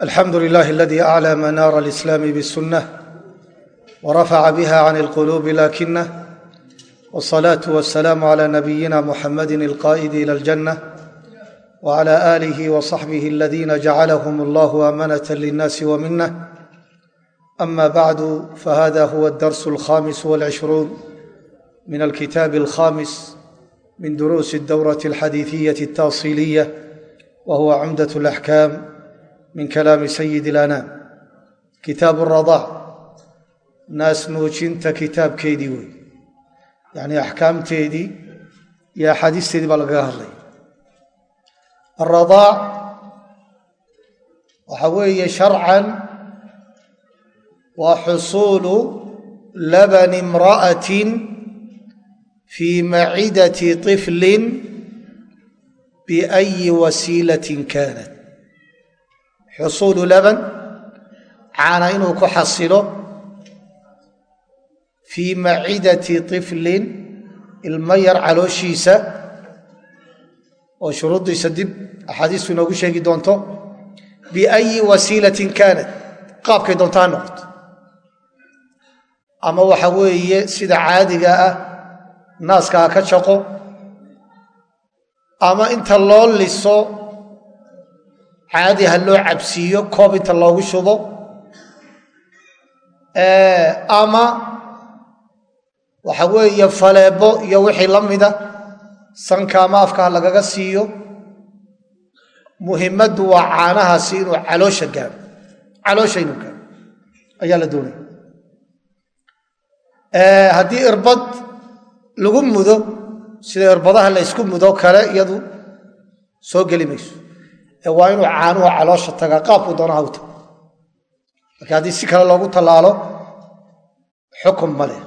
alxamdu lilah aladi aclى manaara alislaami bsunah wrafaca biha can اlqulubi lakinah wالصalaaةu wasalaamu clى nabiyina muxamadi اlqa'idi ilى اljanة wclى alih wصaxbih aladina jacalhm allah amanة lلnasi wminah ama bacdu fahada huwa اdars اlkhamis wاlcishruun min alkitaab اlkhamis min duruusi اdowraة اlxadiiثiyaة الtaصiliya wa huwa cumdaة اlaxkam min kalaami sayidi lanaam kitaabu radaa. Naas nuujinta kitaabkeedii wey yacnii axkaamteedii iyo axaadiisteedii baa lagaga hadlay. Alradaac waxa weeye sharcan waa xusuulu labani imra'atin fii macidati طiflin biayi wasiilatin kaanat xusuulu laban caana inuu ku xasilo fii macidati طiflin ilmo yar calooshiisa oo shuruuddiisa dib axaadiistu inoogu sheegi doonto biayi wasiilatin kaanat qaabkay doonto ha noqoto. Ama waxa weeye sida caadiga ah naaska ha ka jaqo ama inta loo liso caadi ha loo cabsiiyo koob inta loogu shubo. Ama waxa weeye faleebo iyo wixii la mida sanka ama afka ha lagaga siiyo. Muhimaddu waa caanahaasi inuu caloosha gaaro. Caloosha inuu gaaro. Ayaa la doonaya haddii irbad lagu mudo sida irbadaha la ysku mudo kale iyadu soo geli mayso waa inuu caanuhu caloosha tagaa qaabku doonaha u laakiin haddii si kale loogu tallaalo xukun ma leh.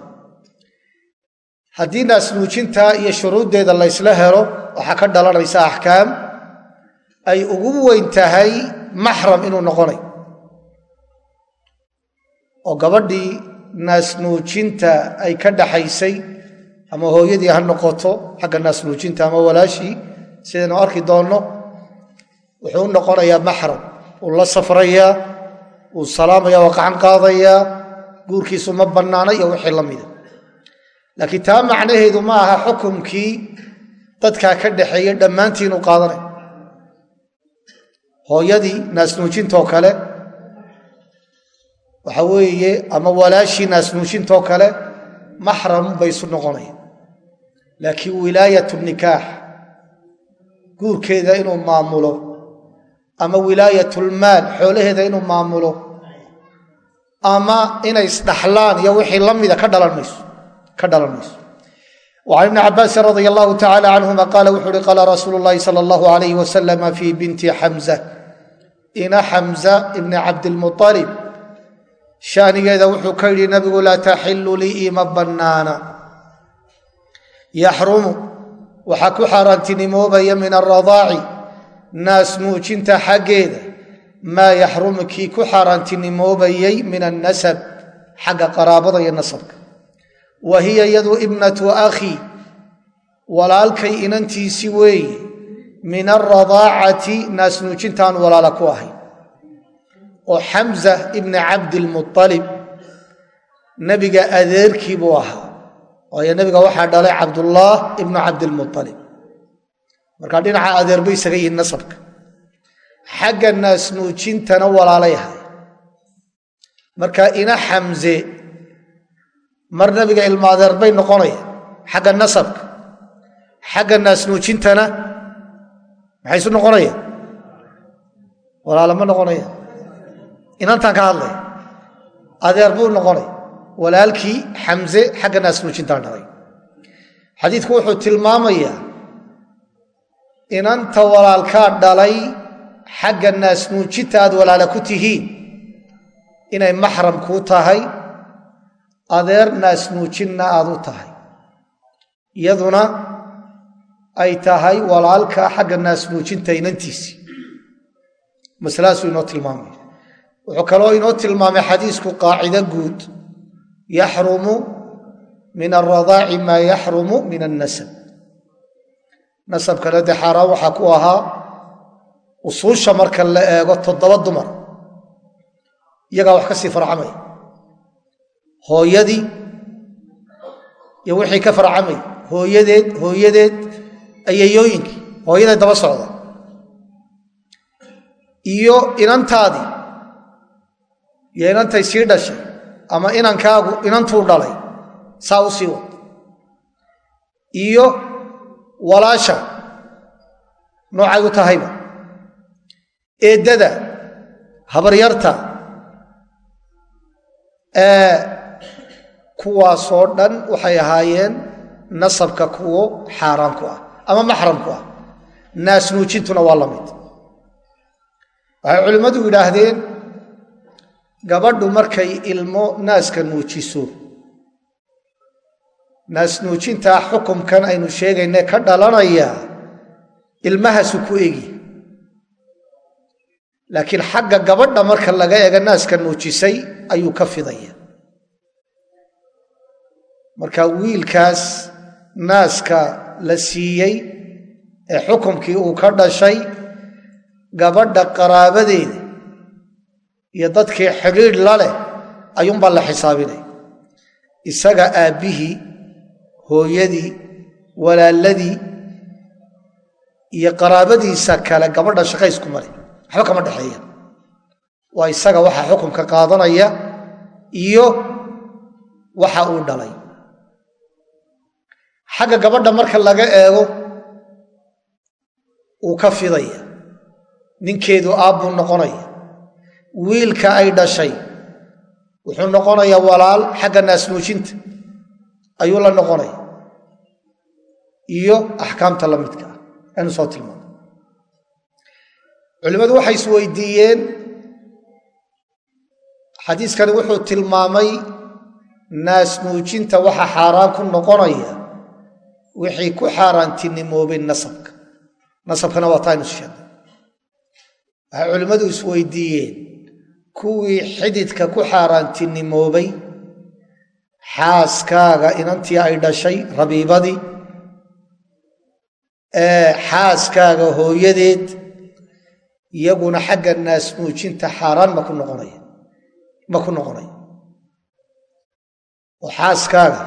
Haddii naasnuujinta iyo shuruuddeeda laysla helo waxaa ka dhalanaysa axkaam ay ugu weyn tahay maxram inuu noqonay. Oo gabadhii naasnuujinta ay ka dhaxaysay ama hooyadii ha noqoto xagga naasnuujinta ama walaashii sidaynu arki doonno wuxuu u noqonayaa maxram. Wuu la safrayaa wuu salaamaya waa qacan qaadayaa guurkiisu ma bannaana iyo wixii la mida laakiin taa macnaheedu ma aha xukumkii dadkaa ka dhaxeeya dhammaantii inuu qaadanay. Hooyadii naasnuujintoo kale waxa weeye ama walaashii naasnuujintoo kale maxram bay isu noqonaya. Laakiin wilaayatu nikaax guurkeeda inuu maamulo ama wilaayatulmaal xoolaheeda inuu maamulo ama inay isdhaxlaan iyo wixii la mida ka dhalan mayso وcan ibni cabaasin radia allahu tacala canhuma qaala wuxu uhi qaala rasuulu llahi sala allahu alayh wasalama fii binti xamza ina xamza ibni cabdilmualib shaanigeeda wuxuu ka yidhi nabigu laa taxilu lii ima bannaana. Yaxrumu waxaa ku xaaraantinimoobaya min aradaaci naas nuujinta xaggeeda. Maa yaxrumu kii ku xaaraantinimoobayay min annasab xagga qaraabada iyo nasabka. Wa hiya yadu ibnatu akhii walaalkay inantiisi weeye min alradaacati naas nuujintaan walaala ku ahay. Oo xamza ibni cabdilmualib nebiga adeerkii buu ahaa. Waayo nebiga waxaa dhalay cabdullaah ibnu cabdilmualib markaa dhinaca adeer bay isaga yihiin nasabka. Xagga naas nuujintana walaalay ahay marka ina xamze mar nebiga ilma adeer bay noqonaya xagga nasabka. Xagga naas nuujintana maxay isu noqonaya walaala ma noqonaya inantaan ka hadlay. Adeer buu noqonay. Walaalkii xamze xagga naas nuujintaan dhalay xadiidku wuxuu tilmaamayaa inanta walaalkaa dhalay xagga naas nuujinta aad walaala ku tihiin inay maxram kuu tahay adeer naas nuujinna aad u tahay. Iyaduna ay tahay walaalka xagga naas nuujinta inantiisii masaladaasuu inoo tilmaamaya wuxuu kaloo inoo tilmaamay xadiisku qaacido guud. Yaxrumu min alradaaci maa yaxrumu min annasab nasabkana dee xaaraan waxaa ku ahaa usuusha marka la eego toddoba dumar. Iyagaa wax ka sii farcamaya hooyadii iyo wixii ka farcamay. Hooyadeed hooyadeed ayayooyinkii. Hooyadeed daba socda. Iyo inantaadii iyo inantay sii dhashay. Ama inankaagu inantuu dhalay. Saa u sii wad. Iyo walaasha noocay u tahayba eeddada habaryarta kuwaasoo dhan waxay ahaayeen nasabka kuwo xaaraan ku ah ama maxram ku ah. Naas nuujintuna waa la mid. Waxay culimmadu yidhaahdeen gabadhu markay ilmo naaska nuujiso naas nuujintaa xukumkan aynu sheegayne ka dhalanaya ilmahaasu ku egi. Laakiin xagga gabadha marka laga eega naaska nuujisay ayuu ka fidaya. Marka wiilkaas naaska la siiyey ee xukumkii uu ka dhashay gabadha qaraabadeeda iyo dadkii xidhiidh la leh ayuunbaa la xisaabinay. Isaga aabbihii hooyadii walaaladii iyo qaraabadiisa kale gabadha shaqaysku male waxba kama dhexeeya. Waa isaga waxa xukunka qaadanaya iyo waxa uu dhalay. Xagga gabadha marka laga eego uu ka fidaya. Ninkeedu aabbuu noqonaya. Wiilka ay dhashay wuxuu noqonayaa walaal xagga naasnuujinta ayuu la noqonaya iyo axkaamta la midka ah. Aynu soo tilmaano culimmadu waxay isweydiiyeen xadiiskani wuxuu tilmaamay naasnuujinta waxa xaaraan ku noqonaya wixii ku xaaraantinimoobay nasabka. Nasabkana waa taa aynu sheegnay waxay culimmadu isweydiiyeen kuwii xididka ku xaaraantinimoobay xaaskaaga inantii ay dhashay rabiibadii xaaskaaga hooyadeed iyaguna xagga naasnuujinta xaaraan ma ku noqonaya ma ku noqonaya oo xaaskaaga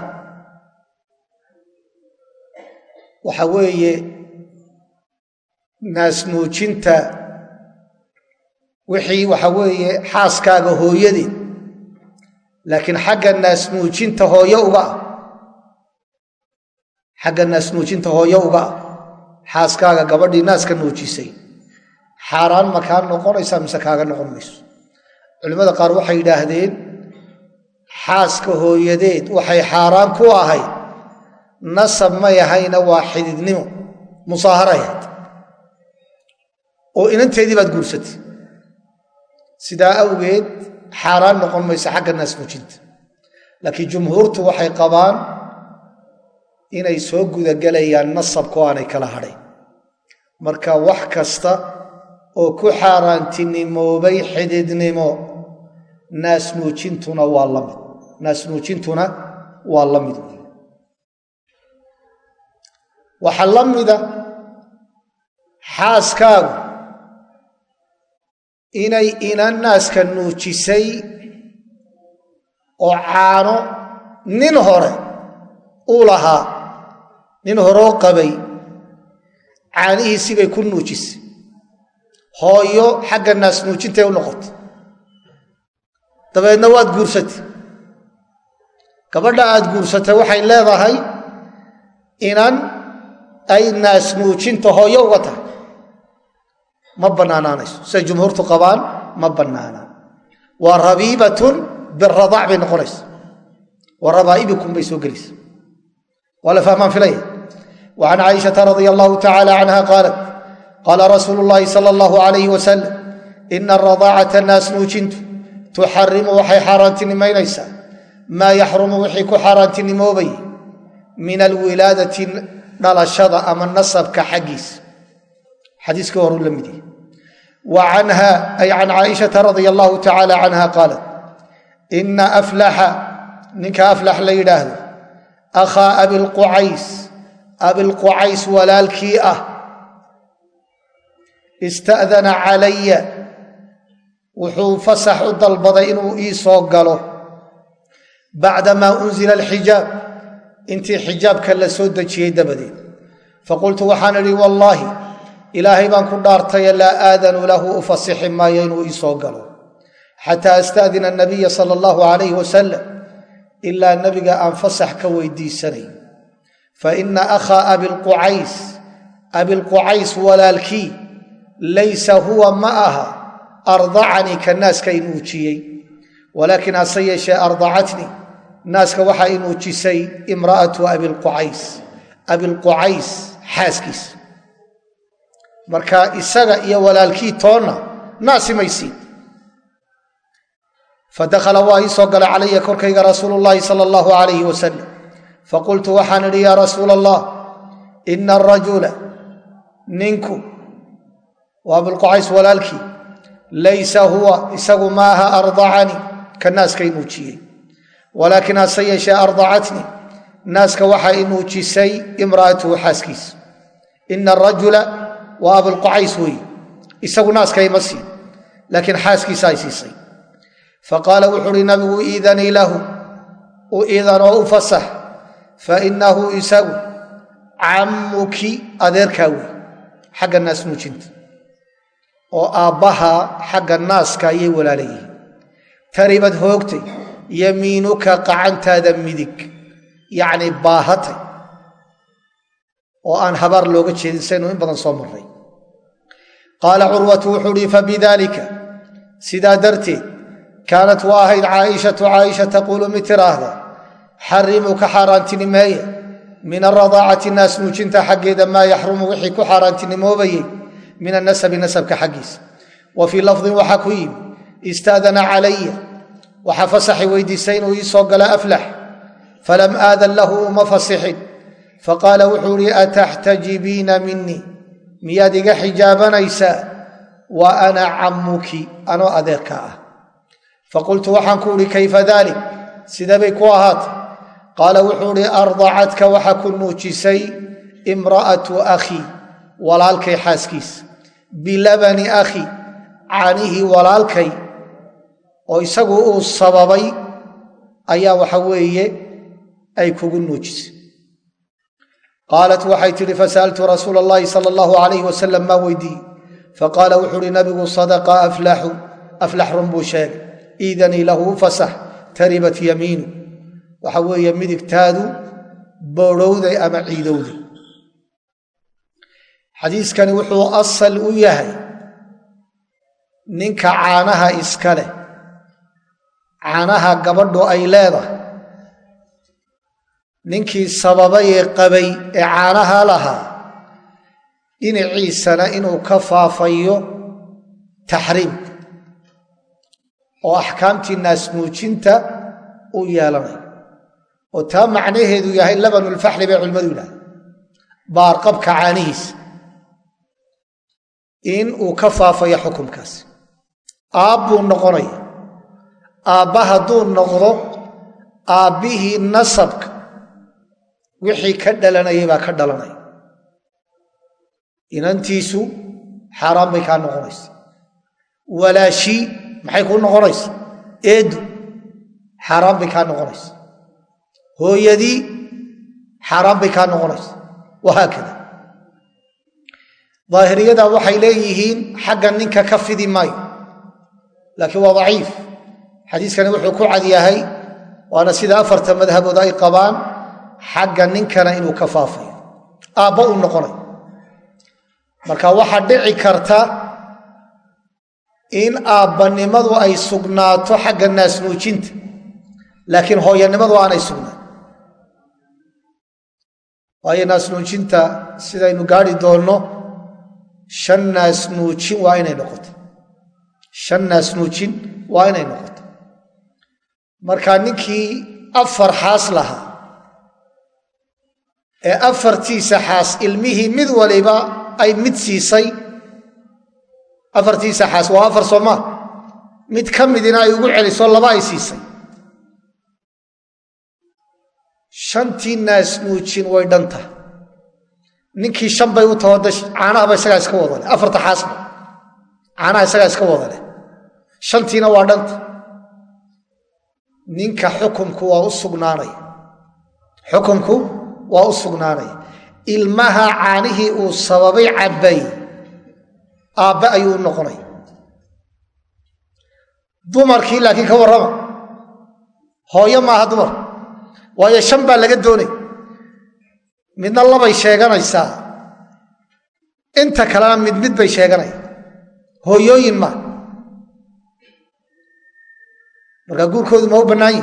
waxa weeye naasnuujinta wixii waxa weeye xaaskaaga hooyadeed laakiin xagga naasnuujinta hooyo uga. Ah xagga naasnuujinta hooyo uga. Ah xaaskaaga gabadhii naaska nuujisay. Xaaraan ma kaa noqonaysaa mise kaaga noqon mayso? Culimmada qaar waxay yidhaahdeen xaaska hooyadeed waxay xaaraan ku ahayd nasab may ahayna waa xididnimo. Musaaharayaad. Oo inanteedii baad guursatay. Sidaa awgeed xaaraan noqon mayso xagga naas nuujinta laakiin jumhuurtu waxay qabaan inay soo gudagelayaan nasabko aanay kala hadhayn marka wax kasta oo ku xaaraantinimoobay xididnimo naasnuujintuna waa la mid. Naasnuujintuna waa la mid. Waxaa la mida xaaskaagu inay inan naaska nuujisay oo caano nin hore uu lahaa nin horoo qabay caanihiisibay ku nuujisay. Hooyo xagga naas nuujintay u noqotay. Dabeedna waad guursatay. Gabadha aad guursatay waxay leedahay inan ay naas nuujinta hooyo uga tahay ma bannaanaanayso siday jumhuurtu qabaan ma bannaanaan. Waa rabiibatun biradaac bay noqonaysa wa rabaa'ibikum bay soo gelaysa waa la fahmaan filaya wa can caaishata radia allahu tacala canha qaalat qaala rasuulu llaahi sala allahu alayh wasalam ina aradaacata naas nuujintu tuxarimu waxay xaaraantinimaynaysaa maa yaxrumu wixii ku xaaraantinimoobay min alwilaadati dhalashada ama nasabka xaggiisa xadiiskii horuu la mid yahay wa canha ay can caaishata radia allahu tacala canha qaalat ina aflaxa ninka aflax la yidhaahdo akhaa abilqucays abilqucays walaalkii ah ista'dana calaya wuxuu fasax u dalbaday inuu ii soo galo. Bacdamaa unzila alxijaab intii xijaabka la soo dejiyey dabadeed. Faqultu waxaan idhi wallaahi ilaahay baan ku dhaartaye laa aadanu lahu u fasixi maayo inuu ii soo galo. Xataa astaadina anabiya sala allahu calayh wasalam ilaa nebiga aan fasax ka weydiisanayn. Fa ina akhaa abilqucays abilqucays walaalkii laysa huwa ma aha ardacanii ka naaska i nuujiyey walaakin hase yeeshee ardacatnii naaska waxaa i nuujisay imra'atu abilqucays abilqucays xaaskiisa marka isaga iyo walaalkii toonna naasimaysiin fadakhala waa ii soo galay calaya korkayga rasuulu llaahi sala allahu alayhi wasalam faqultu waxaan idhi yaa rasuula allah ina arajula ninku waa abilqucays walaalkii laysa huwa isagu maaha ardacanii ka naaska i nuujiyey walaakin hase yeeshee ardacatnii naaska waxaa i nuujisay imra'atuhu xaaskiisa ina arajula waa abulqucays weeye isagu naaska ima siin laakiin xaaskiisa ay siisay. Faqaala wuxu uhi nabigu iidanii lahu u idanoo u fasax fainahu isagu cammuki adeerkaa wey xagga naas nuujinta oo aabbaha xagga naaska ayay walaalayihiin taribad hoogtay yamiinuka qacantaada midig yacni baahatay oo aan habaar looga jeedin saynu in badan soo marray qaala curwatu wuxuu uhi fabidaalika sidaa darteed kaanat waa ahayd caaishatu caaisha taquulu mid tiraahda xarimuu ka xaaraantinimeeye min aradaacati naas nuujinta xaggeeda maa yaxrumu wixii ku xaaraantinimoobayey min anasabi nasabka xaggiisa. Wa fii lafdin waxaa ku yimi istaadana calaya waxaa fasaxi weydiisay inuu ii soo gala aflax falam aadan lahu uma fasixin faqaala wuxuu ihi ataxtajibiina minii miyaad iga xijaabanaysaa? Wa ana cammuki anoo adeerka ah. Faqultu waxaan ku uhi kayfa dalik sidabay ku ahaatay. Qaala wuxuu ihi ardacadka waxa ku nuujisay imra'atu akhii walaalkay xaaskiisa bilabani akhi caanihii walaalkay oo isagu uu sababay ayaa waxa weeye ay kugu nuujisay qaalat waxay tidhi fasa'altu rasuula allahi sala allahu alayh wasalam maa weydiiye faqaala wuxuu uhi nabigu sadaqa aflaxu aflax run buu sheegay iidanii lahu fasax taribat yamiinu waxa weeye midigtaadu boodhowday ama ciidowday xadiiskani wuxuu asal u yahay ninka caanaha iska leh caanaha gabadhu ay leedahay ninkii sababayee qabay ee caanaha lahaa dhinaciisana inuu ka faafayo taxriimka oo axkaamtii naasnuujinta u yeelanayo oo taa macnaheedu yahay labanulfaxli bay culimmadu yidhahda baarqabka caanihiisa in uu ka faafayo xukumkaasi. Aabbuu noqonaya aabba hadduu noqdo aabbihii nasabka wixii ka dhalanayay baa ka dhalanaya inantiisu xaaraan bay kaa noqonaysa. Walaashii maxay kuu noqonaysa? Eedu xaaraan bay kaa noqonaysa. Hooyadii xaaraan bay kaa noqonaysa. Wahaakada daahiriyada waxay leeyihiin xagga ninka ka fidi maayo. Laakiin waa daciif. Xadiiskani wuxuu ku cad yahay waana sida afarta madhabood ay qabaan xagga ninkana inuu ka faafayo. Aabba uu noqonay. Marka waxaa dhici karta in aabbanimadu ay sugnaato xagga naasnuujinta laakiin hooyanimadu aanay sugnaan. Waayo naasnuujinta sidaynu gaari doonno shan naasnuujin waa inay noqoto shan naasnuujin waa inay noqoto marka ninkii afar xaas lahaa ee afartiisa xaas ilmihii mid waliba ay mid siisay. Afartiisa xaas waa afar soomaa mid ka midina ay ugu celiso laba ay siisay. Shantii naasnuujin way dhanta ninkii shan bay u taho de caanahaba isagaa iska wada leh afarta xaasba caanaha isagaa iska wada shantiina waa dhanta ninka xukumku waa u sugnaanaya. Xukumku waa u sugnaanaya ilmaha caanihii uu sababay cabbay aabbe ayuu u noqonay. Dumarkii laakiin ka warrama. Hooyo maaha dumar. Waayo shan baa laga doonay. Midna labay sheeganaysaa. Inta kalena mid mid bay sheeganaya hooyooyin maa markaa guurkoodu ma u bannaan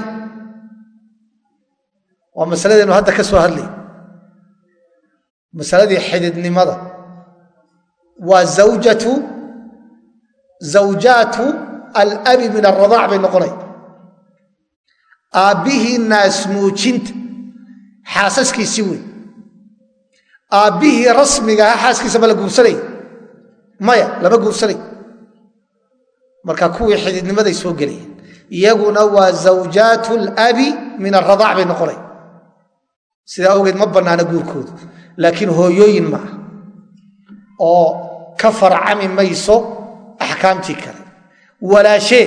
waa masaladeenu hadda ka soo hadlay masaladii xididnimada. Waa zawjatu zawjaatu alabi min aradaac bay noqonay. Aabbihii naasmuujinta xaasaskiisii wey aabbihii rasmiga aha xaaskiisa ma la guursanay? Maya lama guursanay. Marka kuwii xididnimaday soo gelayeen. Iyaguna waa zawjaatu labi min aradaac bay noqonay sidaa awgeed ma bannaana guurkoodu laakiin hooyooyin maaha oo ka farcami mayso axkaamtii kale. Walaashee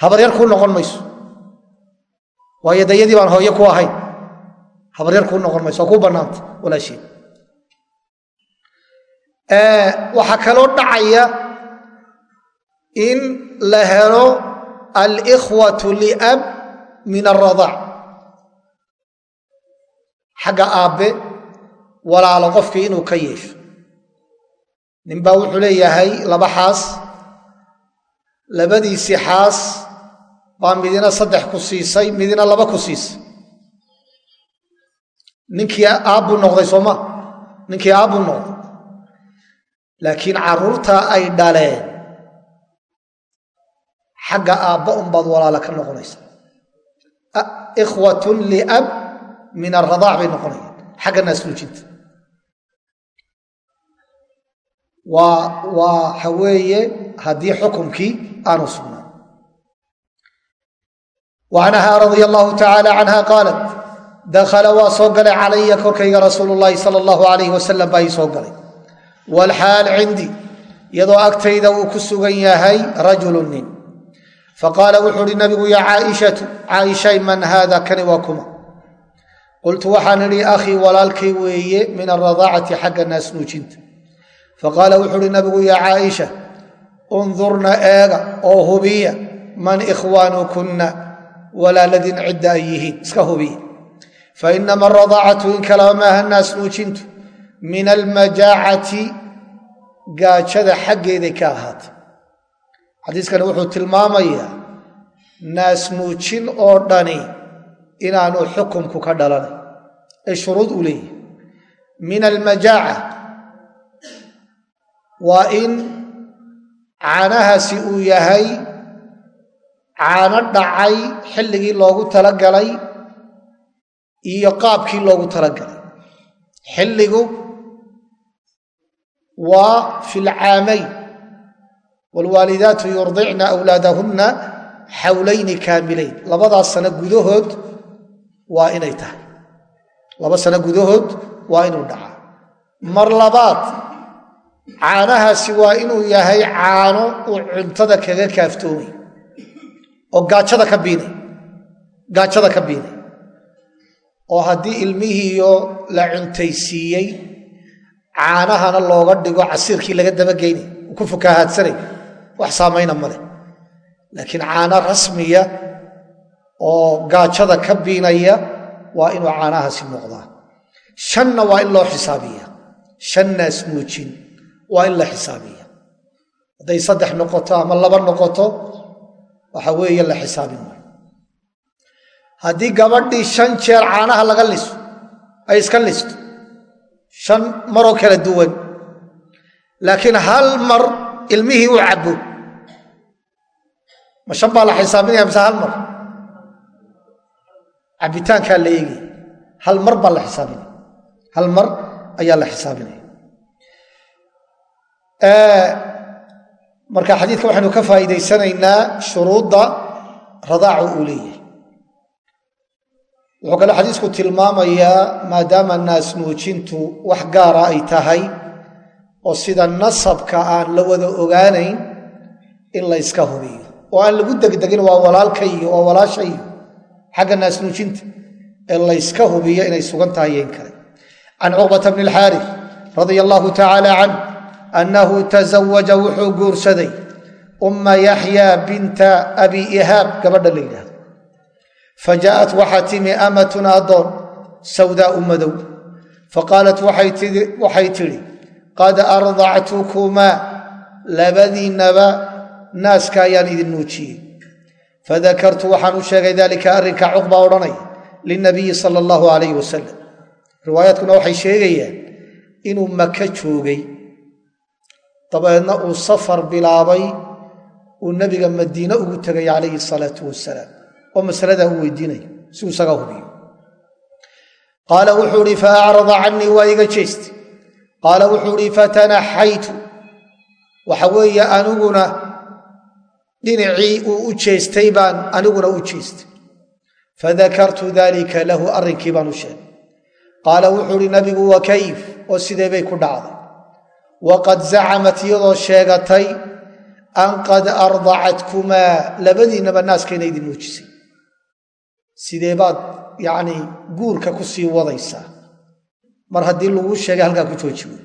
habaryar kuu noqon mayso. Waayo dayadii baan hooye ku ahayn habaryar kuu noqon mayso oo kuu bannaanta walaashee waxaa kaloo dhacaya in la helo alikhwatu liab min aradaac xagga aabbe walaalo qofkii inuu ka yeesho. Ninbaa wuxuu leeyahay laba xaas labadiisii xaas baa midina saddex ku siisay midina laba ku siisay. Ninkii aabbuu noqday sooma ninkii aabbuu noqday. Laakiin carruurtaa ay dhaleen xagga aabba unbaad walaala ka noqonaysa. Ikhwatun liab min aradaac bay noqonayaan. Xagga naasluujinta waxa weeye haddii xukumkii aanu sugnaan. Wa canhaa radia allahu tacaala canha qaalat dakhala waa soo galay calaya korkayga rasuulu llaahi sala allahu alayh wasalam baa ii soo galay. Waalxaal cindii iyadoo agtayda uu ku sugan yahay rajulu nin. Faqaala wuxuu uhi nabigu yaa caaishatu caaishay man haada kani waa kuma qultu waxaan idhi akhii walaalkay weeye min alradaacati xagga naasnuujinta faqaala wuxuu uhi nabigu yaa caaisha undurna eega oo hubiya man ikhwaanukunna walaaladin cidda ay yihiin iska hubiya fainama aradaacatu in kalaba maaha naasnuujintu min almajaacati gaajada xaggeeday ka ahaatay xadiiskani wuxuu tilmaamayaa naasnuujin oo dhani inaanu xukumku ka dhalanay. Ee shuruud uu leeyahay. Min almajaaca. Waa in caanahaasi uu yahay caano dhacay xilligii loogu talagalay iyo qaabkii loogu talagalay. Xilligu waa fi lcaamayn waalwaalidaatu yurdicna awlaadahunna xawlayni kaamilayn. Labadaas sano gudahood waa inay tahay. Laba sano gudahood waa inuu dhacaa mar labaad caanahaasi waa inuu yahay caano uu cuntada kaga kaaftoomay oo gaajada ka biinay gaajada ka biinay oo haddii ilmihiiyo la cuntaysiiyey caanahana looga dhigo casiirkii laga dabageynay uu ku fukaahaadsanay. Wax saamayna maleh laakiin caano rasmiya oo gaajada ka biinaya waa inuu caanahaasi noqdaa shanna waa in loo xisaabiya. Shan naas muujin waa in la xisaabiya. Hadday saddex noqoto ama laba noqoto waxa weeye la xisaabin maayo haddii gabadhii shan jeer caanaha laga liso ay iska listo shan maroo kala duwan laakiin hal mar ilmihii uu cabbo ma shan baa la xisaabinaya mise hal mar cabbitaankaa la eegaya hal mar baa la xisaabinaya hal mar ayaa la xisaabinaya marka xadiidka waxaynu ka faa'iidaysanaynaa shuruudda radaacu uu leeyahay. Wuxuu kaloo xadiisku tilmaamayaa maadaama naas nuujintu wax gaara ay tahay oo sida nasabka aan la wada ogaanayn in layska hubiyo. Oo aan lagu degdegin waa walaalka iyo waa walaasha iyo xagga naasnuujinta ee layska hubiyo inay sugan tahay in kale. Can cuqbata bni alxaari radia allahu tacaala canh annahu tazawaja wuxuu guursaday umma yaxya binta abi ihaab gabadha la yidhaahdo. Fajaءat waxaa timi amatun addoon sawdaau madow. Faqaalat waxay tidhi qad ardactukumaa labadiinnaba naaska ayaan idin nuujiyey fadakartu waxaan u sheegay dalika arrinka cuqba odhanaya linabiyi sala allahu alayh wasalam riwaayaadkuna waxay sheegayaan inuu maka joogay dabeedna uu safar bilaabay uu nebiga madiine ugu tegay calayhi salaatu wasalaam oo masaladaa uu weydiinayo si uu isaga hubiyo qaala wuxuu ihi faacrada canii waa iga jeeste qaala wuxuu ihi fatanaxaytu waxa weeye aniguna dhinacii uu u jeestay baan aniguna u jeestay. Fadakartu dalika lahu arrinkii baan u sheegay. Qaala wuxuu ihi nabigu wa kayf oo sidee bay ku dhacday? Waqad zacamat iyadoo sheegatay an qad ardacatkumaa labadiinnaba naaskayna idin muujisay. Sidee baad yacnii guurka ku sii wadaysaa? Mar haddii laguu sheegay halkaa ku jooji wey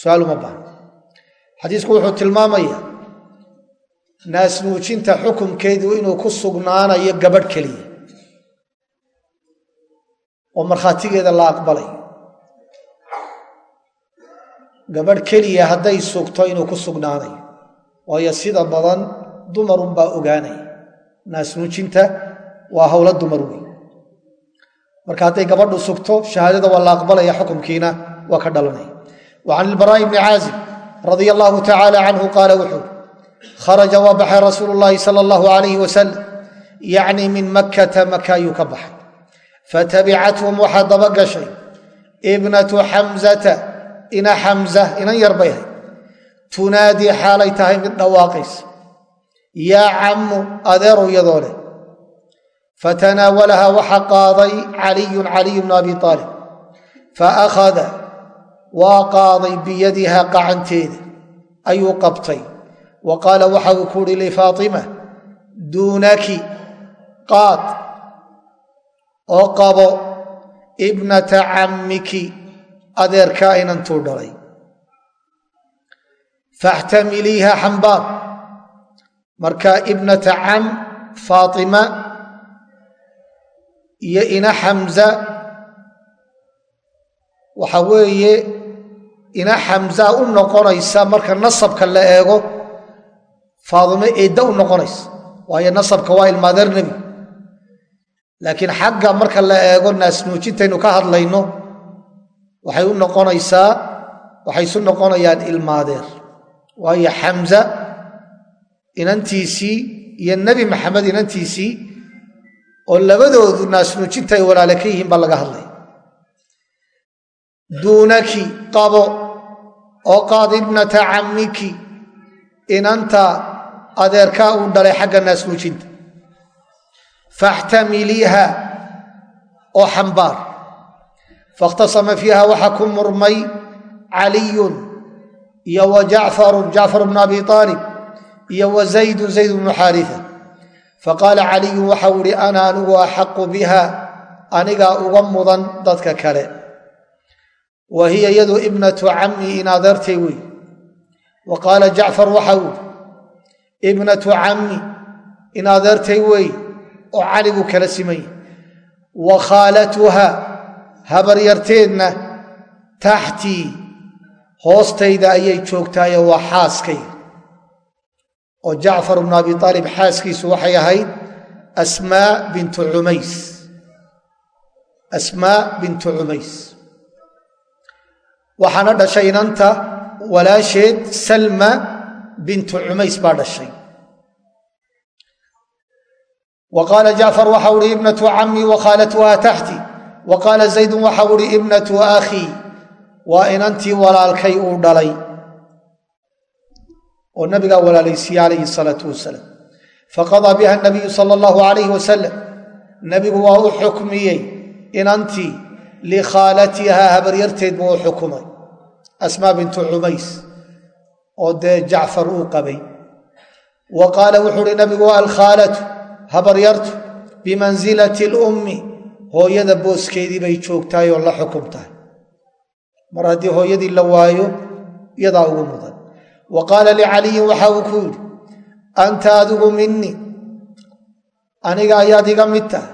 su'aaluma baahna. Xadiisku wuxuu tilmaamayaa naasnuujinta xukunkeedu inuu ku sugnaanayo gabadh keliya. Oo markhaatigeeda la aqbalayo gabadh keliya hadday sugto inuu ku sugnaanayo waayo sida badan dumarunbaa ogaanaya naasnuujinta waa howlo dumar wey marka hadday gabadhu sugto shahaadada waa la aqbalaya xukumkiina waa ka dhalanaya wa can ilbaraa'i bni caazib radia allahu tacaala canhu qaala wuxuu kharaja waa baxay rasuulu llaahi sala allahu alayhi wasalam yacni min makkata maka ayuu ka baxay fatabicathum waxaa daba gashay ibnatu xamzata ina xamza inan yar bay ahay tunaadii xaalay tahay mid dhawaaqaysa yaa cammu adeerow iyadoo leh fatanaawalaha waxa qaaday caliyun caliy bnu abi aalib faakhada waa qaaday biyadiha qacanteeda ayuu qabtay wa qaala waxa uu ku uhi lifaatima duunaki qaad oo qabo ibnata cammiki adeerkaa inantuu dhalay faxtamiliiha xambaar marka ibnata cam faatima iyo ina xamza waxa weeye ina xamza u noqonaysa marka nasabka la eego faadime eedda u noqonaysa. Waayo nasabka waa ilmaadeer nebi. Laakiin xagga marka la eego naasnuujintaynu ka hadlayno waxay u noqonaysaa waxay isu noqonayaan ilmaadeer waayo xamza inantiisii iyo nebi maxamed inantiisii oo labadoodu naasnuujinta ay walaale ka yihiin baa laga hadlaya duunaki qabo oo qaad ibnata cammiki inanta adeerkaa uu dhalay xagga naasnuujinta. Faxtamiliiha oo xambaar. Fakhtasama fiiha waxaa ku murmay caliyun iyo wa jacfarun jacfar bnu abi aalib iyo wa zaydun zayd bnu xaarifa. Faqaala caliyun waxau ihi ana anigu axaqu biha anigaa uga mudan dadka kale. Wa hiya yadu ibnatu cammi in adeertay wey wa qaala jacfar waxau ihi ibnatu cammi in adeertay wey oo caligu kala simanya wa khaalatuha habaryarteedna taxtii hoostayda ayay joogtaaye waa xaaskayga oo jacfar bnu abi aalib xaaskiisu waxay ahayd asmaa bintu cumays. Asmaa bintu cumays. Waxaana dhashay inanta walaasheed salma bintu cumays baa dhashay. Wa qaala jacfar waxau uhi ibnatu cammi wa khaalatuha taxti. Wa qaala zaydun waxau uhi ibnatu akhii waa inantii walaalkay uu dhalay. Oo nabigaa walaalaysiiye calayhi salaau wasalaam. Faqadaa biha nabiyu sala allahu alayh wasalam nebigu waa u xukmiyey inantii likhaalatiha habaryarteed buu u xukumay. Bintu cumays oo dee jacfar uu qabay. Wa qaala wuxuu uhi nabigu alkhaalatu habaryartu bimansilati lummi hooyada booskeedii bay joogtahay oo la xukum tahay mar haddii hooyadii la waayo iyadaa ugu mudan. Wa qaala licaliyin waxa uu ku yidhi anta adigu minii aniga ayaad iga mid tahay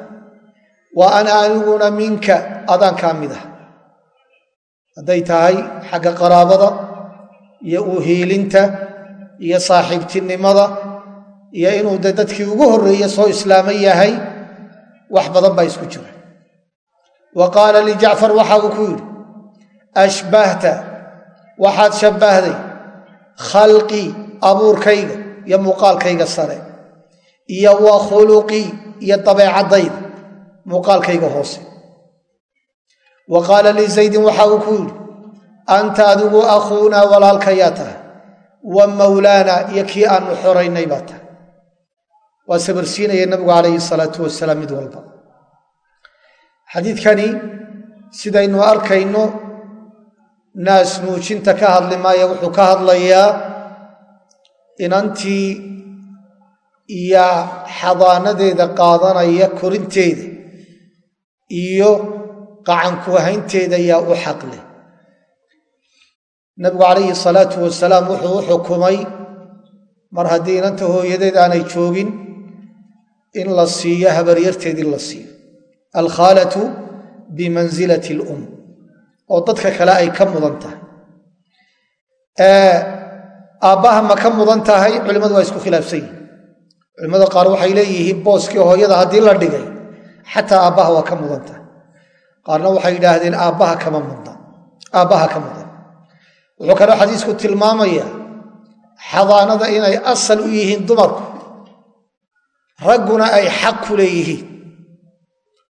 wa ana aniguna minka adaan kaa mid ah hadday tahay xagga qaraabada iyo uhiilinta iyo saaxiibtinimada iyo inuu de dadkii ugu horreeye soo islaaman yahay wax badan baa isku jira. Wa qaala lijacfar waxa uu ku yidhi ashbahta waxaad shabbahday khalqii abuurkayga iyo muuqaalkayga sare iyo wa khuluqii iyo dabeecaddayda muuqaalkayga hoose. Wa qaala lizaydin waxa uu ku yidhi anta adigu akhuunaa walaalkayaa tahay wa mawlaana iyo kii aanu xoraynay baa tahay waa sabarsiinaya nabigu calayhi salaatu wasalaam mid walba xadiidkani sidaynu arkayno naas nuujinta ka hadli maaya wuxuu ka hadlayaa inantii iyo xadaanadeeda qaadanaya korinteeda iyo qacanku haynteeda yaa u xaqleh nabigu calayhi salaatu wasalaam wuxuu u xukumay mar haddii inanta hooyadeed aanay joogin in la siiyo habaryarteed in la siiyo. Alkhaalatu bimansilati alum oo dadka kale ay ka mudan tahay. Aabbaha ma ka mudan tahay culimmadu waa isku khilaafsan yihiin culimmada qaar waxay leeyihiin booskii hooyada haddii la dhigay xataa aabbaha waa ka mudan tahay. Qaarna waxay yidhaahdeen aabbaha kama mudan aabbaha ka mudan wuxuu kaloo xadiisku tilmaamaya xadaanada inay asal u yihiin dumarku. Ragguna ay xaq ku leeyihiin.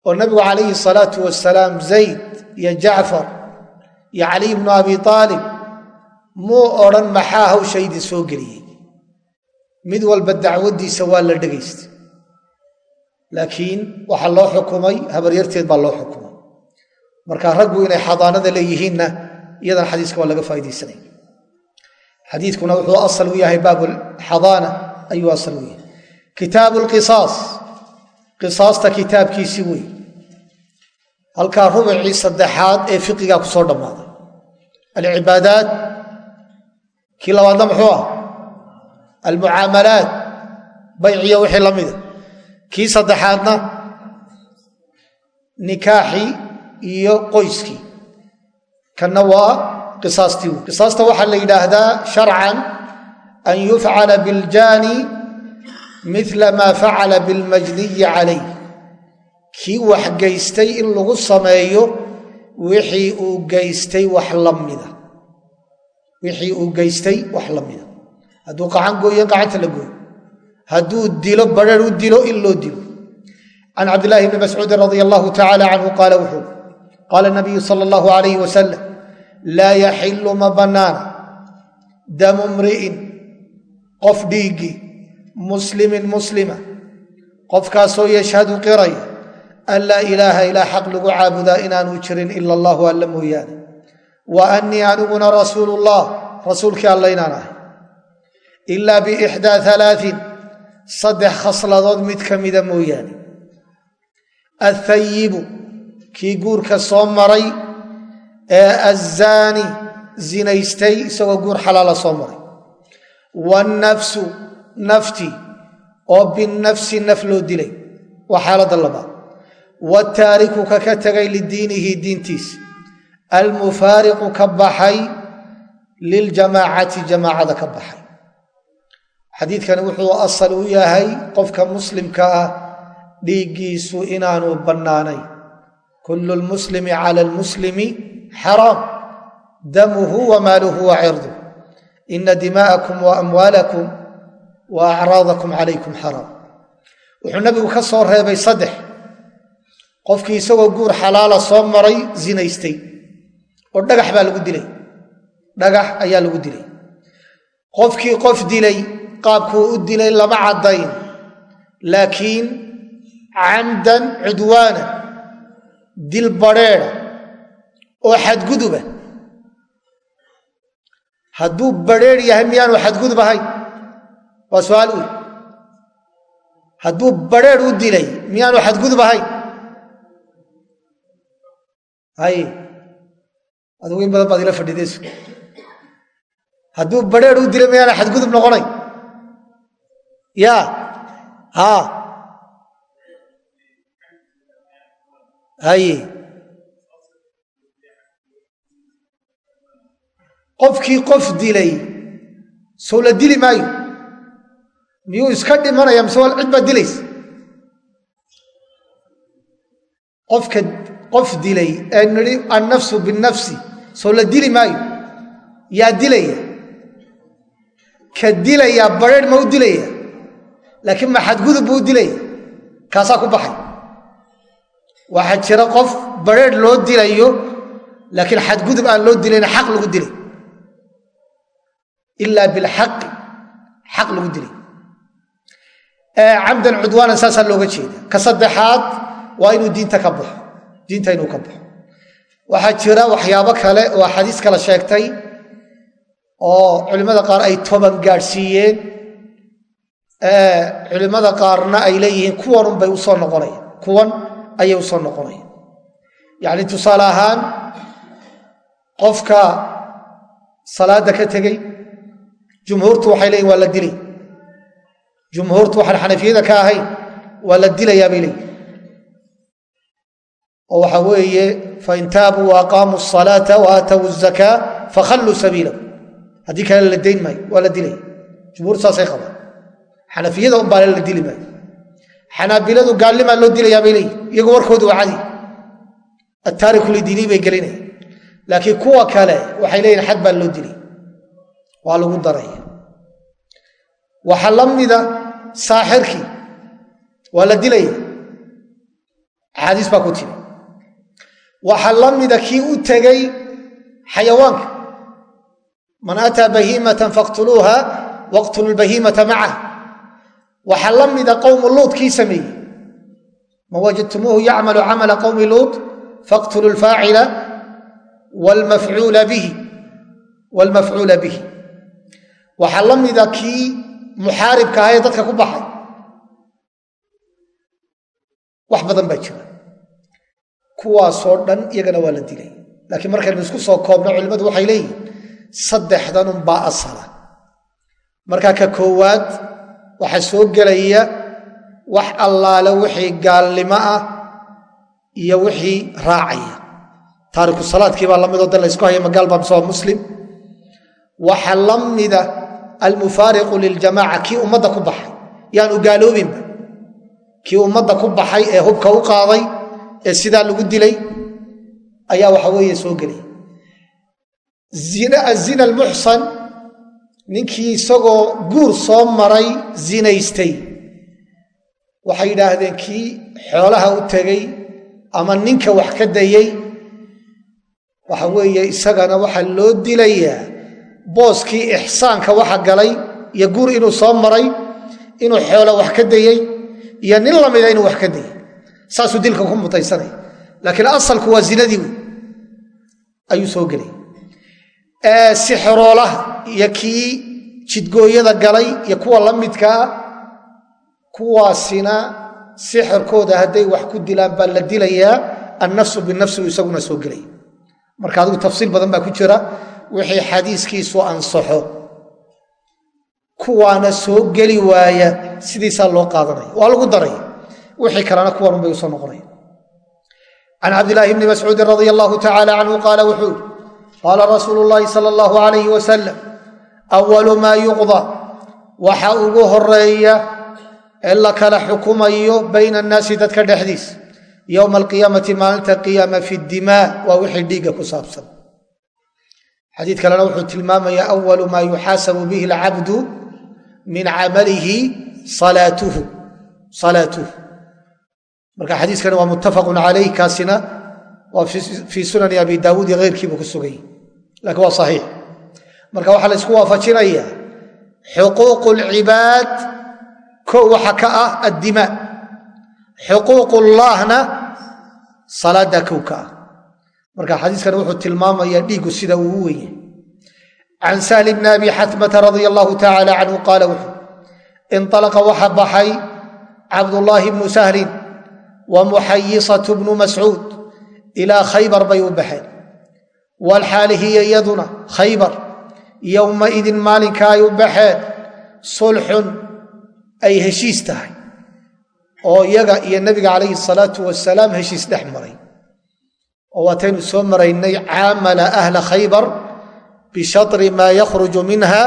Oo nabigu calayhi salaatu wasalaam zayd iyo jacfar iyo caliy bnu abi aalib muu odhan maxaa hawshaydii soo geliyey? Mid walba dacwaddiisa waa la dhegaystay laakiin waxaa loo xukumay habaryarteed baa loo xukumay. Marka raggu inay xadaanada leeyihiinna iyadan xadiiska waa laga faa'idaysanaya xadiidkuna wuxuu asal u yahay baab xadaana ayuu asal u yahay. Kitaabu lqisaas qisaasta kitaabkiisii wey halkaa rubicii saddexaad ee fiqigaa ku soo dhammaaday alcibaadaat. Kii labaadna muxuu ah? Almucaamalaat. Bayciyo wixii la mida kii saddexaadna? Nikaaxii iyo qoyskii kanna waa qisaastii qisaasta waxaa la yidhaahdaa sharcan an yufcala biljaani mila maa facala bilmajniyi calayh kii wax geystay in lagu sameeyo wixii uu geystay wax la mida. Wixii uu geystay wax la mida. Hadduu qacan gooyo in qacanta la gooyo. Hadduu dilo barar u dilo in loo dilo. Can cabdillaahi bni mascuudin radia allahu tacala canhu qaala wuxuu qaala nabiyu sala allahu alayh wasalam laa yaxilu ma bannaana damu mri'in qof dhiiggii muslimin muslima. Qofkaasoo yashhadu qiraya an laa ilaaha ilaa xaq lagu caabudaa inaanu jirin ila allahu alla mooyaane. Wa annii aniguna rasuulullah. Rasuulkii alla inaan ahay. Ilaa biixdaa alaain saddex khasladood mid ka mida mooyaane. Athayibu kii guurka soo maray ee azzaani zinaystay isagoo guur xalaala soo maray. Waannafsu nafti oo binafsi naf loo dilay. Waa xaaladda labaad. Wataariku ka ka tegay lidiinihi diintiisa almufaariqu ka baxay liljamaacati jamaacada ka baxay. Xadiidkani wuxuu asal u yahay qofka muslimka ah dhiiggiisu inaanu bannaanayn. Kullu lmuslimi cala almuslimi xaraam damuhu wa maaluhu wa cirduh ina dimaa'akum wa amwaalakum wa acraadakum calaykum xaraam wuxuu nabigu ka soo reebay saddex qofkii isagoo guur xalaala soo maray zinaystay oo dhagax baa lagu dilay dhagax ayaa lagu dilay qofkii qof dilay qaabkuu u dilay lama caddayn laakiin camdan cudwaana dil badrheeda oo xadguduba. Hadduu badrheer yahay miyaanu xadgudub ahayn waa su'aal wey hadduu badrheer u dilay miyaanu xadgudub ahayn hay adigu in badan baad ila fadhidayso hadduu badrheer u dilay miyaana xadgudub noqonay? Ya ha haye qofkii qof dilay. Sow la dili maayo. Miyuu iska dhimanaya mise wal cid baa dilaysa qofka qof dilay ee nidhi annafsu binnafsi. Sow la dili maayo. Yaa dilaya? Ka dilaya badrheer ma u dilaya? Laakiin ma xadgudub buu u dilaya? Kaasaa ku baxay. Waxaa jira qof badrheer loo dilayo laakiin xadgudub aan loo dilayna xaq lagu dilay ilaa bilxaqi xaq lagu dilay. Camdan cudwaanan saasaa looga jeeda ka saddexaad waa inuu diinta ka baxo. Diinta inuu ka baxo. Waxaa jira waxyaabo kale oo axaadiis kale sheegtay oo culimmada qaar ay toban gaadhsiiyeen. Culimmada qaarna ay leeyihiin kuwanun bay u soo noqonayaan. Kuwan ayay u soo noqonayaan. Yacni tusaale ahaan qofka salaadda ka tegey jumhuurtu waxay leeyihiin waa la dilay. Jumhuurtu waxaan xanafiyada ka ahayn waa la dilayaa bay leeyihiin oo waxa weeye fain taabuu wa aqaamuu asalaata wa aatawu zakaa fakhalluu sabiilahu haddii kale la dayn maayo waa la dilaya jumhuurtu saasay qabaan. Xanafiyada un baale la dili maayo. Xanaabiladu gaalnimaa loo dilayaa bay leeyihiin iyagu warkoodu waa cadi. Attaariku lidiini bay gelinaya laakiin kuwa kale waxay leeyihiin xad baa loo dilay waa lagu daraya waxaa la mida saaxirkii waa la dilaya axaadiis baa ku timi. Waxaa la mida kii u tegey xayawaanka. Man ataa bahiimatan faqtuluuha waqtulu lbahiimata macah waxaa la mida qowmu luud kii sameeyey. Man wajadtumuuhu yacmalu camala qowmi luud faqtulu lfaacila wlmafcuula bihi waxaa la mida kii muxaaribka aha ee dadka ku baxay. Wax badan baa jira. Kuwaasoo dhan iyagana waa la dilay. Laakiin markaynu isku soo koobno culimmadu waxay leeyihiin saddexdanun baa asala. Markaa ka koowaad waxaa soo gelaya wax allaale wixii gaalnimo ah iyo wixii raacaya. Taariku salaadkii baa la midoo dan laysku haya magaal baa muslim. Waxaa la mida almufaariqu liljamaca kii ummadda ku baxay yaanu gaaloobinba kii ummadda ku baxay ee hubka u qaaday ee sidaa lagu dilay ayaa waxa weeye soo gelaya azina almuxsan ninkii isagoo guur soo maray zinaystay waxay yidhaahdeen kii xoolaha u tegey ama ninka wax ka dayey waxa weeye isagana waxaa loo dilayaa booskii ixsaanka waxa galay iyo guur inuu soo maray inuu xoolo wax ka dayey iyo nin lamida inuu wax ka dayey saasuu dilka ku mutaysanaya laakiin asalku waa zinadii wey ayuu soo gelay. Sixroolaha iyo kii jidgooyada galay iyo kuwa la midkaa kuwaasina sixirkooda hadday wax ku dilaan baa la dilayaa annafsu binafsi isaguna soo gelay. Marka adigu tafsiil badan baa ku jira wixii xadiiskiisu ansaxo. Kuwaana soo geli waaya sidiisaa loo qaadanaya. Waa lagu daraya. Wixii kalena kuwanun bay u soo noqonaya. Can cabdilaahi bni mascuudin radia allahu tacaala canhu qaala wuxuu yidhi qaala rasuulu llaahi sala allahu alayhi wasalam awalu maa yuqda. Waxa ugu horreeya ee la kala xukumayo bayna annaasi dadka dhexdiis yowma alqiyaamati maalinta qiyaama fi dimaa waa wixii dhiigga ku saabsan xadiid kalena wuxuu tilmaamayaa awalu maa yuxaasabu bihi alcabdu min camalihi salaatuhu. Marka xadiiskani waa muttafaqun calayh kaasina waa fii sunani abi daawuud iyo keyrkiibuu ku sugayy lakiin waa saxiix. Marka waxaa la ysku waafajinayaa xuquuqu lcibaad ko waxa ka ah addimaa xuquuqullaahna salaaddaa kow ka ah marka xadiiskani wuxuu tilmaamayaa dhiiggu sida uu weye can sahli bni abi xatmata radia allahu tacaala canhu qaala wuxuu inalaqa waxa baxay cabdullaahi bnu sahlin wa muxayisatu bnu mascuud ilaa khaybar bay u baxeen. Walxaali hiya iyaduna khaybar yowmaidin maalinka ay u baxeen sulxun ay heshiis tahay. Oo iyaga iyo nebiga calayhi salaatu wasalaam heshiis dhex maray oo waataynu soo maraynay caamala ahla khaybar bishatri maa yakhruju minha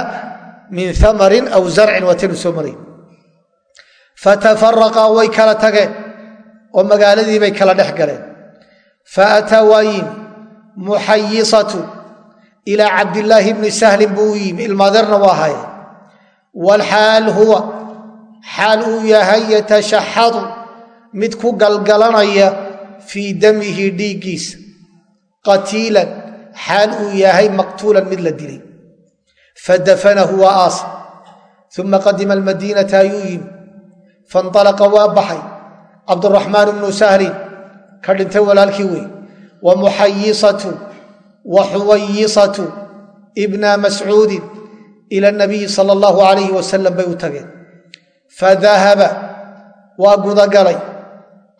min amarin aw zarcin waataynu soo marayn fatafaraqa way kala tageen oo magaaladii bay kala dhex galeen. Yimi muxayisatu ilaa cabdillaahi bni sahlin buu u yimi ilmaadeerna waa haye walxaal huwa xaal uu yahay yatashaxadu mid ku galgalanaya fii damihi dhiiggiisa qatiilan xaal uu yahay maqtuulan mid la dilay. Fadafanahu waa aasa uma qadima almadiinata ayuu yimi. Fainalaqa waa baxay. Cabduraxmaan bnu sahlin ka dhintay walaalkii wey wa muxayisatu wa xuwayisatu ibna mascuudin ila nabiyi sala allahu alayhi wasalam bay u tageen. Fadahaba waa gudagalay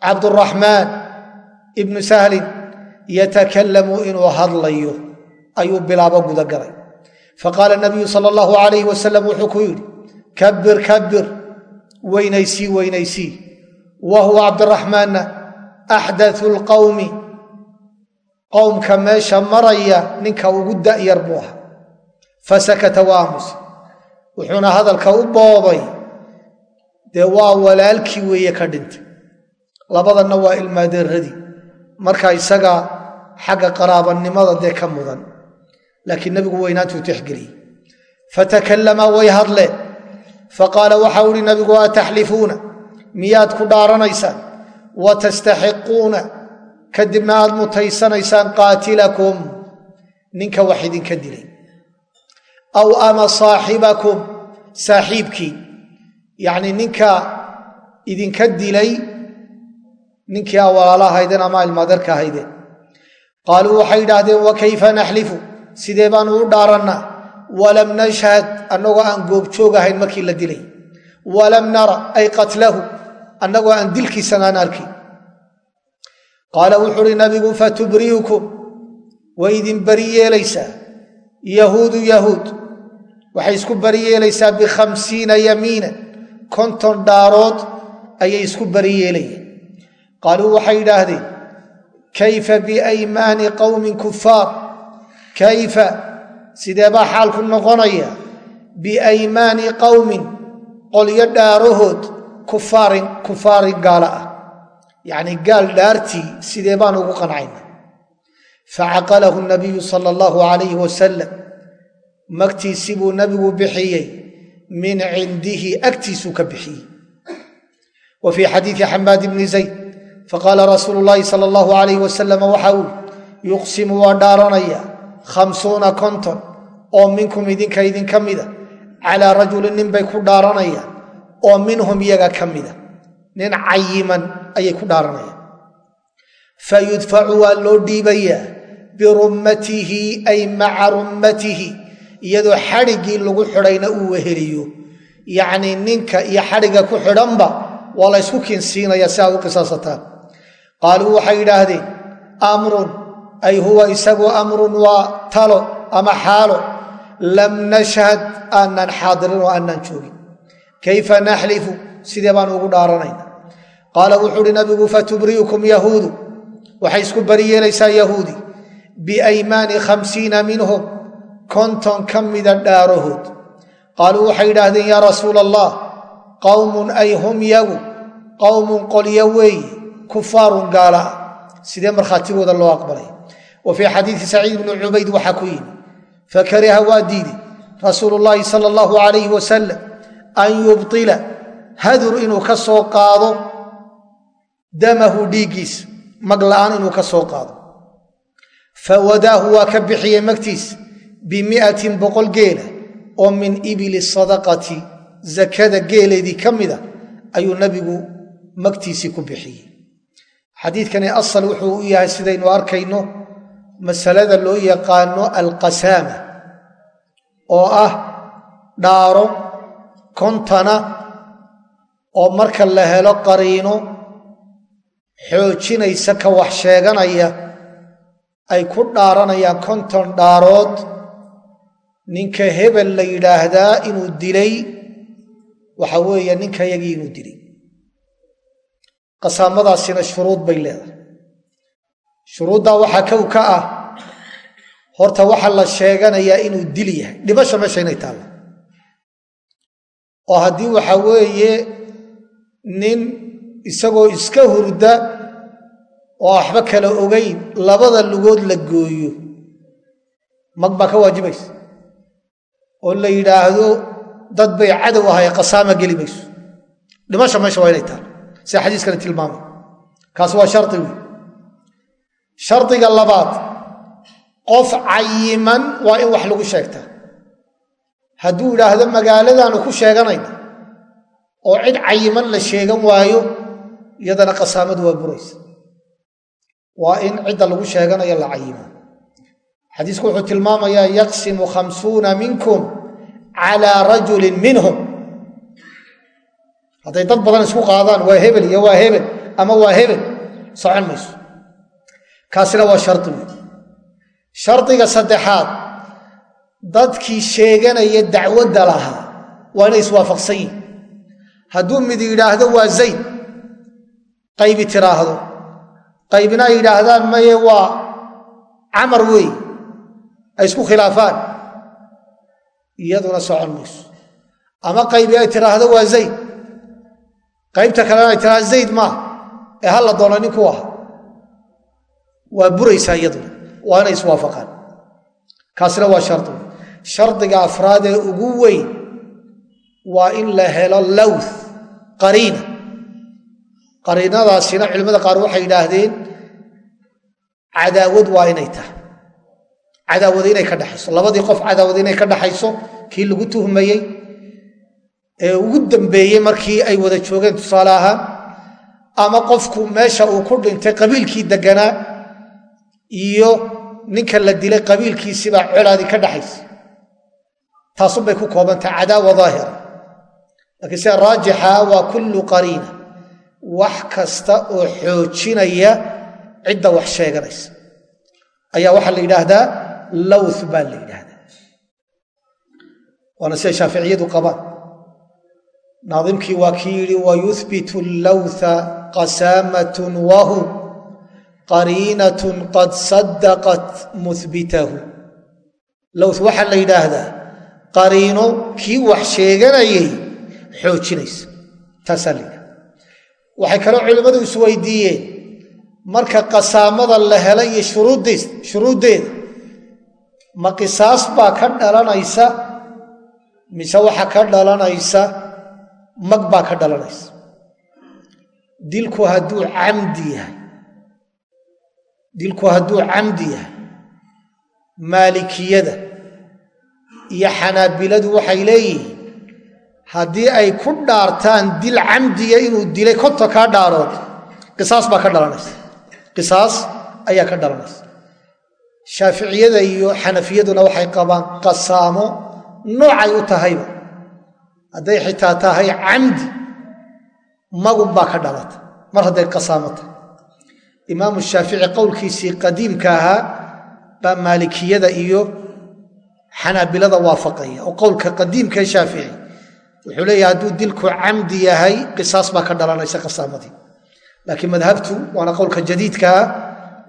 cabduraxmaan ibnu sahlin yatakalamu inuu hadlayo ayuu bilaabo gudagalay. Faqaala nabiyu sala allahu alayhi wasalam wuxuu ku yidhi kabir kabir weynaysii weynaysii. Wa huwa cabdiraxmaanna axdathu lqowmi qowmka meesha maraya ninka ugu da'yar buu aha fasakata waa aamusa wuxuuna hadalka u boobay dee waa walaalkii weeye ka dhintay. Labadanna waa ilmaadeeradii marka isaga xagga qaraabanimada dee ka mudan. Laakiin nebigu weynaantuu tixgeliyey fatakallama way hadleen faqaala waxau uhi nabigu ataxlifuuna? Miyaad ku dhaaranaysaan? Wa tastaxiquuna kadibna aad mutaysanaysaan qaatilakum. Ninka wax idinka dilay. Aw ama saaxibakum saaxiibkii. Yacnii ninka idinka dilay ninkii aa walaala ama ilmaadarka ahaydeen qaaluu waxay idhaahdeen wa kayfa naxlifu? Sidee baanu u dhaarannaa? Walam nashhad annagoo aan goobjoog ahayn markii la dilay. Walam nara ay qatlahu annagoo aan dilkiisan aan arkin. Qaala wuxuu uhi nabigu fatubri'ukum way idin bari yeelaysaa yahuudu yahuud. Waxay isku bari yeelaysaa bikhamsiina yamiinan konton dhaarood ayay isku bari yeelayeen qaaluu waxay yidhaahdeen kayfa biaymaani qowmin kufaar kayfa sidee baa xaalku noqonaya biaymaani qowmin qolyo dhaarahood kufaarin kufaarin gaala ah yacnii gaal dhaartii sidee baan ugu qancayna facaqalahu nabiyu sala allahu calayhi wasalam magtiisii buu nabigu bixiyey min cindihi agtiisuu ka bixiyey wa fii xadiidi xamaad bni zayd faqaala rasuulu llaahi sala allahu calayh wasalam waxa uu yuqsimu waa dhaaranaya khamsuuna konton oo minkum idinka idinka mida. Calaa rajulin nin bay ku dhaaranayaan oo minhum iyaga ka mida. Nin cayiman ayay ku dhaaranayaan fa yudfacu waa loo dhiibayaa birummatihi ay maca rummatihi iyadoo xadhiggii lagu xidhayna uu weheliyo. Yacnii ninka iyo xadhigga ku xidhanba waa la ysku kinsiinaya si aad u qisaasataan qaaluu waxay yidhaahdeen amrun ay huwa isagu amrun waa talo ama xaalo lam nashhad aanan xaadirin oo aanan joogin. Kayfa naxlifu? Sidee baan ugu dhaaranayna qaala wuxuu uhi nabigu fatubri'ukum yahuudu. Waxay isku bari yeelaysaa yahuudi biaymaani khamsiina minhum konton ka mida dhaarahood qaaluu waxay yidhaahdeen yaa rasuula allah qowmun ay hum yagu qowmun qolyo weeye kufaarun gaala sidee markhaatigooda loo aqbalay? Wa fii xadiidi saciid bni cubayd waxaa ku yimi fakariha waa diiday rasuulu llaahi sala allahu calayhi wasalam an yubtila hadur inuu ka soo qaado damahu dhiiggiisa mag la'aan inuu ka soo qaado. Fawadaahu waa ka bixiyey magtiis bimiatin boqol geela oo min ibili sadaqati zakada geeleedii ka mida ayuu nabigu magtiisii ku bixiyey xadiidkani asal wuxuu u yahay sidaynu arkayno masalada loo yaqaano alqasaama oo ah dhaaro kontana oo marka la helo qariino xoojinaysa ka wax sheeganaya ay ku dhaaranayaan konton dhaarood ninka hebel la yidhaahdaa inuu dilay waxa weeye ninka yagii inuu dilay qasaamadaasina shuruud bay leedahay. Shuruuddaa waxaa kow ka ah horta waxaa la sheeganayaa inuu dil yahay. Dhimasha meesha inay taalla. Oo haddii waxa weeye nin isagoo iska hurda oo waxba kala ogayn labada lugood la gooyo mag baa ka waajibaysa. Oo la yidhaahdo dad bay cadow ahay qasaama geli mayso. Dhimasha meesha waa inay taalla sida xadiiskani tilmaamay kaas waa shari wey shardiga labaad qof cayiman waa in wax lagu sheegtaa hadduu idhaahdo magaaladaanu ku sheeganayna oo cid cayiman la sheegan waayo iyadana qasaamadu waa buraysa. Waa in cidda lagu sheeganayo la cayimo xadiisku wuxuu tilmaamayaa yaqsimu khamsuuna minkum calaa rajulin minhum hadday dad badan isku qaadaan waa hebel iyo waa hebel ama waa hebel. Socon mayso. Kaasina waa shardi. Wey shardiga saddexaad dadkii sheeganaya dacwadda lahaa waa inay iswaafaqsan yihiin hadduu mid yidhaahdo waa zayd qaybi tiraahdo. Qaybina ay yidhaahdaan maye waa camar weey ay isku khilaafaan. Iyaduna socon mayso. Ama qaybi ay tiraahdo waa zayd qaybta kalena ay tiraahdo zayd maa ee ha la doono ninku aha waa buraysaa iyaduna waa inay iswaafaqaan. Kaasina waa shardi shardiga afraad ee ugu weyn waa in la helo lawth qariina qariinadaasina culimmada qaar waxay yidhaahdeen cadaawad waa inay tahay. Cadaawad inay ka dhaxayso. Labadii qof cadaawad inay ka dhaxayso kii lagu tuhmayey ee ugu dambeeyey markii ay wada joogeen tusaale ahaan ama qofku meesha uu ku dhintay qabiilkii deganaa iyo ninka la dilay qabiilkiisibaa colaadi ka dhaxaysa. Taasunbay ku koobantahay cadaawa daahira laakiin sida raajixa waa kullu qariina. Wax kasta oo xoojinaya cidda wax sheeganaysa. Ayaa waxaa la yidhaahdaa lawth baa la yidhaahdaa. Waana siday shaaficiyadu qabaan naadimkii waa kii yidhi wayuhbitu lawtha qasaamatun wahu qariinatun qad saddaqat muhbitahu lowth waxaa la yidhaahdaa qariino kii wax sheeganayay xoojinaysa yidhahda waxay kaloo culimmadu isweydiiyeen marka qasaamada la hela iyo shuruuddeeda ma qisaas baa ka dhalanaysa mise waxa ka dhalanaysa mag baa ka dhalanaysa. Dilku hadduu camdi yahay. Dilku hadduu camdi yahay. Maalikiyada iyo xanaabiladu waxay leeyihiin haddii ay ku dhaartaan dil camdiya inuu dilay konta kaa dhaarood qisaas baa ka dhalanaysa. Qisaas ayaa ka dhalanaysa. Shaaficiyada iyo xanafiyaduna waxay qabaan qasaamo noocay u tahayba hadday xitaa tahay camdi magun baa ka dhalata mar hadday qasaamo tahay imaamu shaafici qowlkiisii qadiimka ahaa baa maalikiyada iyo xanaabilada waafaqaya. Oo qowlka qadiimkae shaafici wuxuu leeyahay hadduu dilku camdi yahay qisaas baa ka dhalanaysa qasaamadii laakiin madhabtu waana qowlka jadiidkaa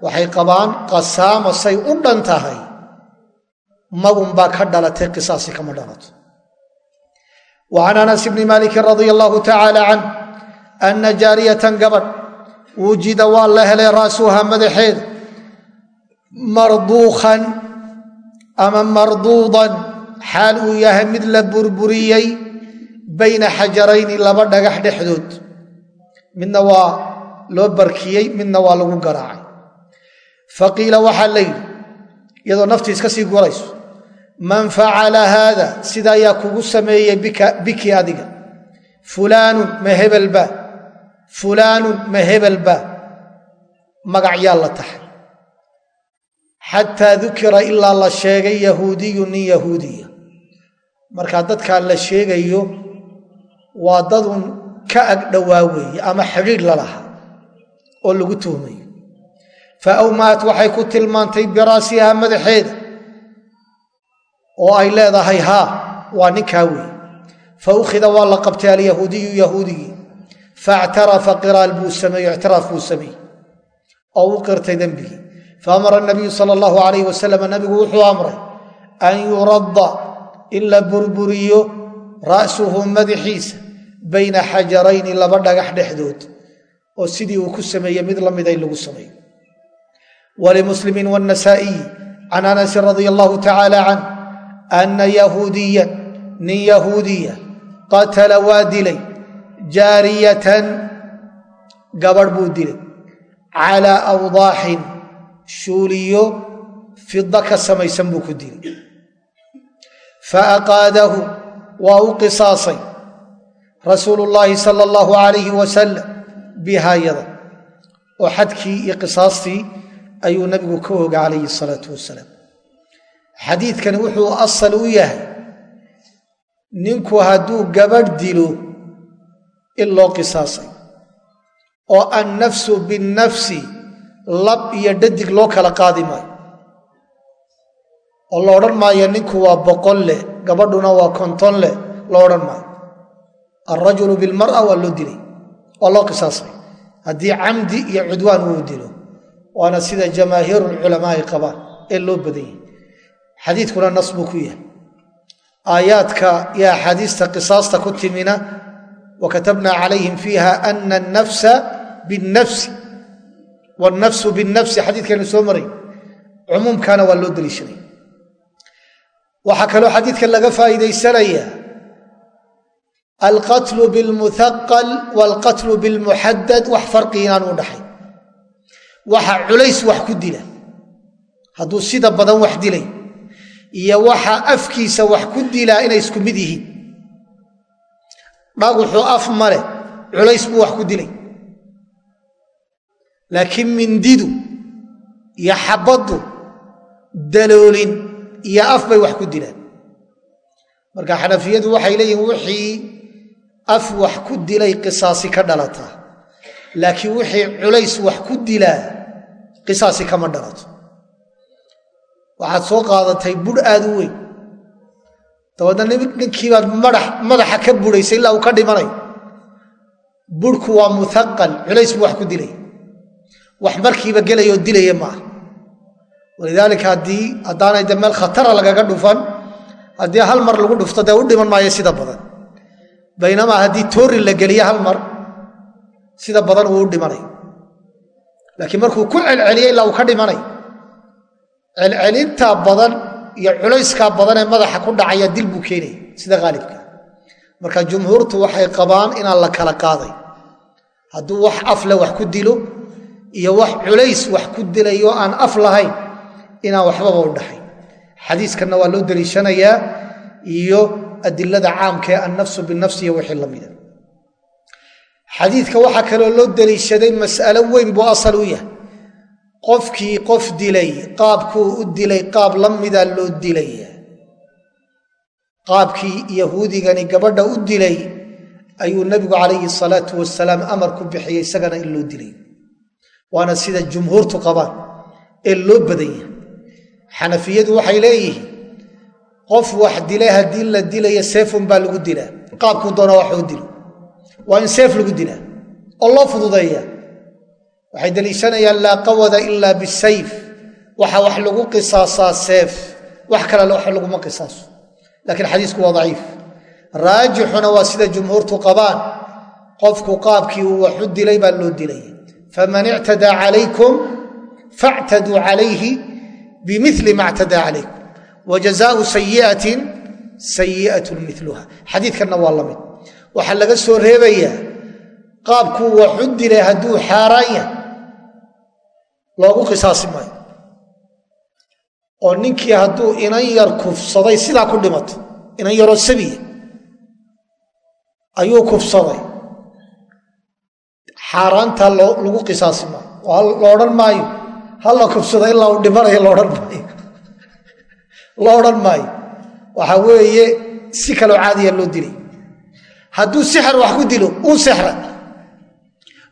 waxay qabaan qasaamo say u dhan tahay magun baa ka dhalatay qisaasi kama dhalato wa can anas bni maalikin radia allahu tacaala canh anna jaariyatan gabadh wujida waa la helay raasuha madaxeeda marduukhan ama marduudan xaal uu yahay mid la burburiyey bayna xajarayni laba dhagax dhexdood midna waa loo barkiyey midna waa lagu garaacay faqiila waxaa la yidhi iyadoo naftii iska sii gurayso man facala haada sida ayaa kugu sameeyey biki adiga. Fulaanun ma hebelba fulaanun ma hebelba magacyaa la taxay. Xataa dukira ilaa la sheegay yahuudiyu nin yahuudiya. Markaa dadkaa la sheegayo waa dadun ka agdhowaa weeye ama xidhiidh la lahaa oo lagu tuhmayo. Fa awmaat waxay ku tilmaantay biraasihaa madaxeeda oo ay leedahay haa waa ninkaa weeye fa ukhida waa la qabtay alyahuudiyu yahuudigii faactarafa qiraal buu sameeye ictiraaf buu sameeyey. Oo u qirtay dembigii faamara nabiyu sala allahu alayh wasalam nabigu wuxuu amray an yuradda in la burburiyo ra'suhu madaxiisa bayna xajarayni laba dhagax dhexdood oo sidii uu ku sameeyey mid la miday lagu sameeyo walimuslimin wannasaa'iyi can anasin radia allahu tacaala canh anna yahuudiyan nin yahuudiya qatala waa dilay jaariyatan gabadh buu dilay calaa awdaaxin shuuliyo fida ka samaysan buu ku dilay fa aqaadahu waa u qisaasay rasuulu llaahi sala allahu alayhi wasalam bihaayada oo xadkii iyo qisaastii ayuu nabigu ka oga calayhi salaatu wasalaam xadiidkani wuxuu asal u yahay ninku hadduu gabadh dilo in loo qisaasay oo annafsu binnafsi lab iyo dhadig loo kala qaadi maayo. Oo la odhan maayo ninku waa boqol leh gabadhuna waa konton leh loo odhan maayo. Alrajulu bilmara waa loo dilay waa loo qisaasay. Haddii camdi iyo cudwaan uu dilo waana sida jamaahiirulculamaa ay qabaan ee loo badan yahay xadiidkuna nas buu ku yahay. Aayaadka iyo axaadiista qisaasta ku timina wa katabnaa calayhim fiiha ana annafsa binnafsi. Wannafsu binnafsi xadiidkaynu soo maray cumuumkana waa loo deliishaday waxaa kaloo xadiidkan laga faa'iidaysanaya alqatlu bilmuhaqal waalqatlu bilmuxadad wax farqi inaan u dhaxay waxa culays wax ku dila. Hadduu sida badan wax dilay iyo waxa afkiisa wax ku dilaa inay isku mid yihiin. Dhaguxuu af male culays buu wax ku dilay. Laakiin mindidu iyo xabaddu daloolin iyo af bay wax ku dilaan. Marka xanafiyadu waxay leeyihiin wixii af wax ku dilay qisaasi ka dhalataa laakiin wixii culays wax ku dilaa qisaasi kama dhalato waxaad soo qaadatay budh aad u weyn. Dabeedna ninkiibaad madaxa ka budhaysay ilaa uu ka dhimanayo budhku waa muaqal culays buu wax ku dilay. Wax markiiba gelayoo dilaya maaha walidaalika haddii haddaanay de meel khatara lagaga dhufan haddii hal mar lagu dhufto dee u dhiman maayo sida badan. Baynamaa haddii toori la geliyo hal mar sida badan uu u dhimanayo laakiin markuu ku celceliyo ilaa uu ka dhimanay celcelintaa badan iyo culayskaa badan ee madaxa ku dhacaya dil buu keenaya sida haalibka marka jumhuurtu waxay qabaan inaan la kala qaaday. Hadduu wax afle wax ku dilo iyo wax culays wax ku dilayo aan af lahayn inaan waxbaba u dhaxay xadiiskanna waa loo deliishanayaa iyo adilada caamkaee annafsu binafsi iyo wixii lamida xadiidka waxaa kaloo loo deliishaday mas'alo weyn buu asal u yahay qofkii qof dilay qaabkuu u dilay qaab la mida loo dilaya qaabkii yahuudigani gabadha u dilay ayuu nebigu calayhi salaatu wasalaam amar ku bixiyey isagana in loo dilay. Waana sida jumhuurtu qabaan ee loo badan yahay. Xanafiyadu waxay leeyihiin qof wax dilay haddii la dilaya seefun baa lagu dilaa. Qaabkuu doona wax oo dilo. Waa in seef lagu dilaa oo loo fududeeya waxay deliishanayaan laa qawada ilaa bisayf. Waxa wax lagu qisaasaa seef. Wax kale wax laguma qisaaso. Laakiin xadiisku waa daciif. Raajixuna waa sida jumhuurtu qabaan. Qofku qaabkii uu wax u dilay baa loo dilaya faman ictadaa calaykum factaduu calayhi bimili ma ctadaa calaykum. Wa jazaau sayiatin sayi'atun miluha xadiidkanna waa la waxaa laga soo reebayaa qaabkuu wax u dilay hadduu xaaraan yahay loogu qisaasi maayo. Oo ninkii hadduu inan yar kufsaday sidaa ku dhimato inan yaroo sabiya ayuu kufsaday. Xaaraantaa lagu qisaasi maayo. Lo odhan maayo halla kufsada ilaa uu dhimanayo loodhan maayo. Lo odhan maayo. Waxaa weeye si kaloo caadiya loo dilay. Hadduu sixir wax ku dilo uu sixra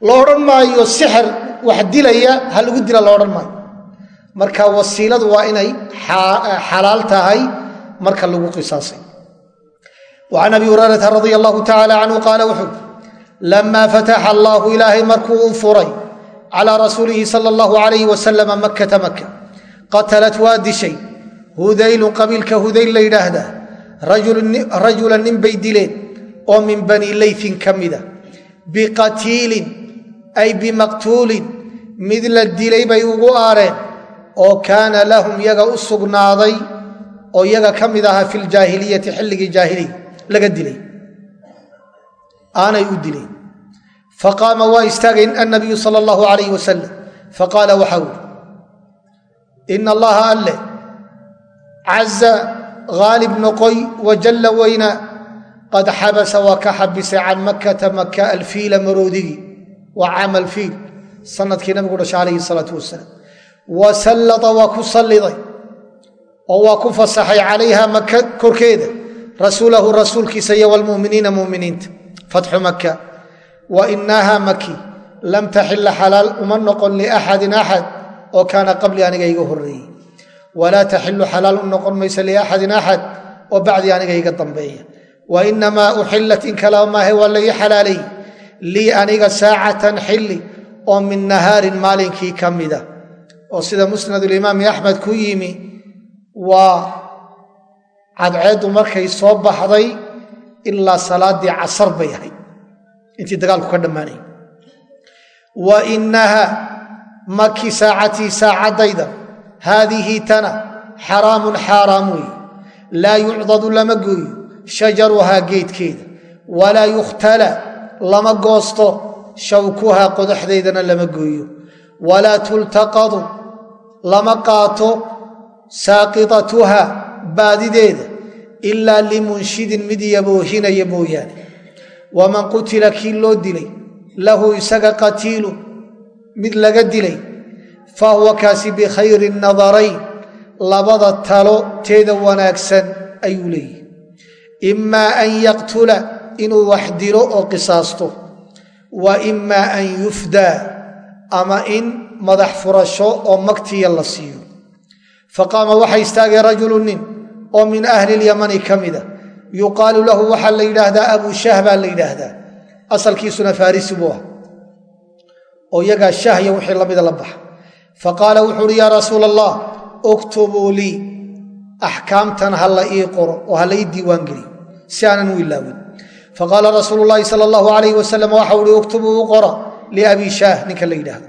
odhan maayo sixir wax dilaya ha lagu dila lo odhan maayo. Marka wasiiladu waa inay xalaal tahay marka lagu qisaasay. وcan abi hurayrata radia allahu tacala canhu qaala wuxuu lama fataxa allahu ilaahay markuu u furay calaa rasuulihi sala allahu alayh wasalama makkata maka qatalat waa dishay. Hudaylun qabiilka hudayl la yidhaahdaa rajula nin bay dileen oo min bani layfin ka mida biqatiilin ay bimaqtuulin mid la dilay bay ugu aareen oo kaana lahum yaga u sugnaaday oo yaga ka mid ahaa fi ljaahiliyati xilligii jaahiliya laga dilay. Aanay u dileen faqaama waa istaagay annabiyu sala allahu alayh wasalam faqaala waxau ihi ina allaha alle caza haalib noqoy wajalla weyna qad xabasa waa ka xabisay can makkata maka alfiila maroodigii waa caama alfiil sannadkii nabigu dhashay calayhi salaatu wasalaam wa sallata waa ku salliday oo waa ku fasaxay calayha maka korkeeda. Rasuulahu rasuulkiisa iyo wlmuminiina muminiinta. Fatxu maka wa inaha maki lam taxila xalaal uma noqon liaxadin axad oo kaana qabli aniga iga horeeyey walaa taxilu xalaal u noqon maysa liaxadin axad oo bacdii aniga iga dambeeya. Wa inamaa uxilat in kalaa maahe waa laii xalaalay lii aniga saacatan xilli oo min nahaarin maalinkii ka mida. Oo sida musnadulimaami axmed ku yimi waa cadceeddu markay soo baxday ilaa salaaddii casar bay ahayd. Intii dagaalku ka dhammaanay. Wa innaha maki saacatii saacaddayda haadihi tana xaraamun xaaraam weeye laa yucdadu lama gooyo shajaruhaa geedkeeda. Walaa yukhtala lama goosto shawkuhaa qodaxdeydana lama gooyo. Walaa tultaqadu lama qaato saaqitatuha baadideeda ilaa limunshidin mid yaboohinaya mooyaane. Waman qutila kii loo dilay lahu isaga qatiilun mid laga dilay fa huwa kaasi bikhayri nadarayn labada talo teeda wanaagsan ayuu leeyihi imaa an yaqtula inuu wax dilo oo qisaasto. Wa imaa an yufdaa ama in madax furasho oo magtiya la siiyo. Faqaama waxaa istaagay rajulu nin oo min ahli lyamani ka mida yuqaalu lahu waxaa la yidhaahdaa abu shah baa la yidhaahdaa. Asalkiisuna farisi buu ah oo iyagaa shahya wixii lamida la baxa. Faqaala wuxuu uhi yaa rasuula allah uktubuu lii. Axkaamtan ha la ii qoro oo ha la ii diiwaan geliyo si aanan u ilaawin faqaala rasuulu llaahi sala allahu alayh wasalam waxa uhi uktubuu u qora liabi shaah ninka la yidhaahdo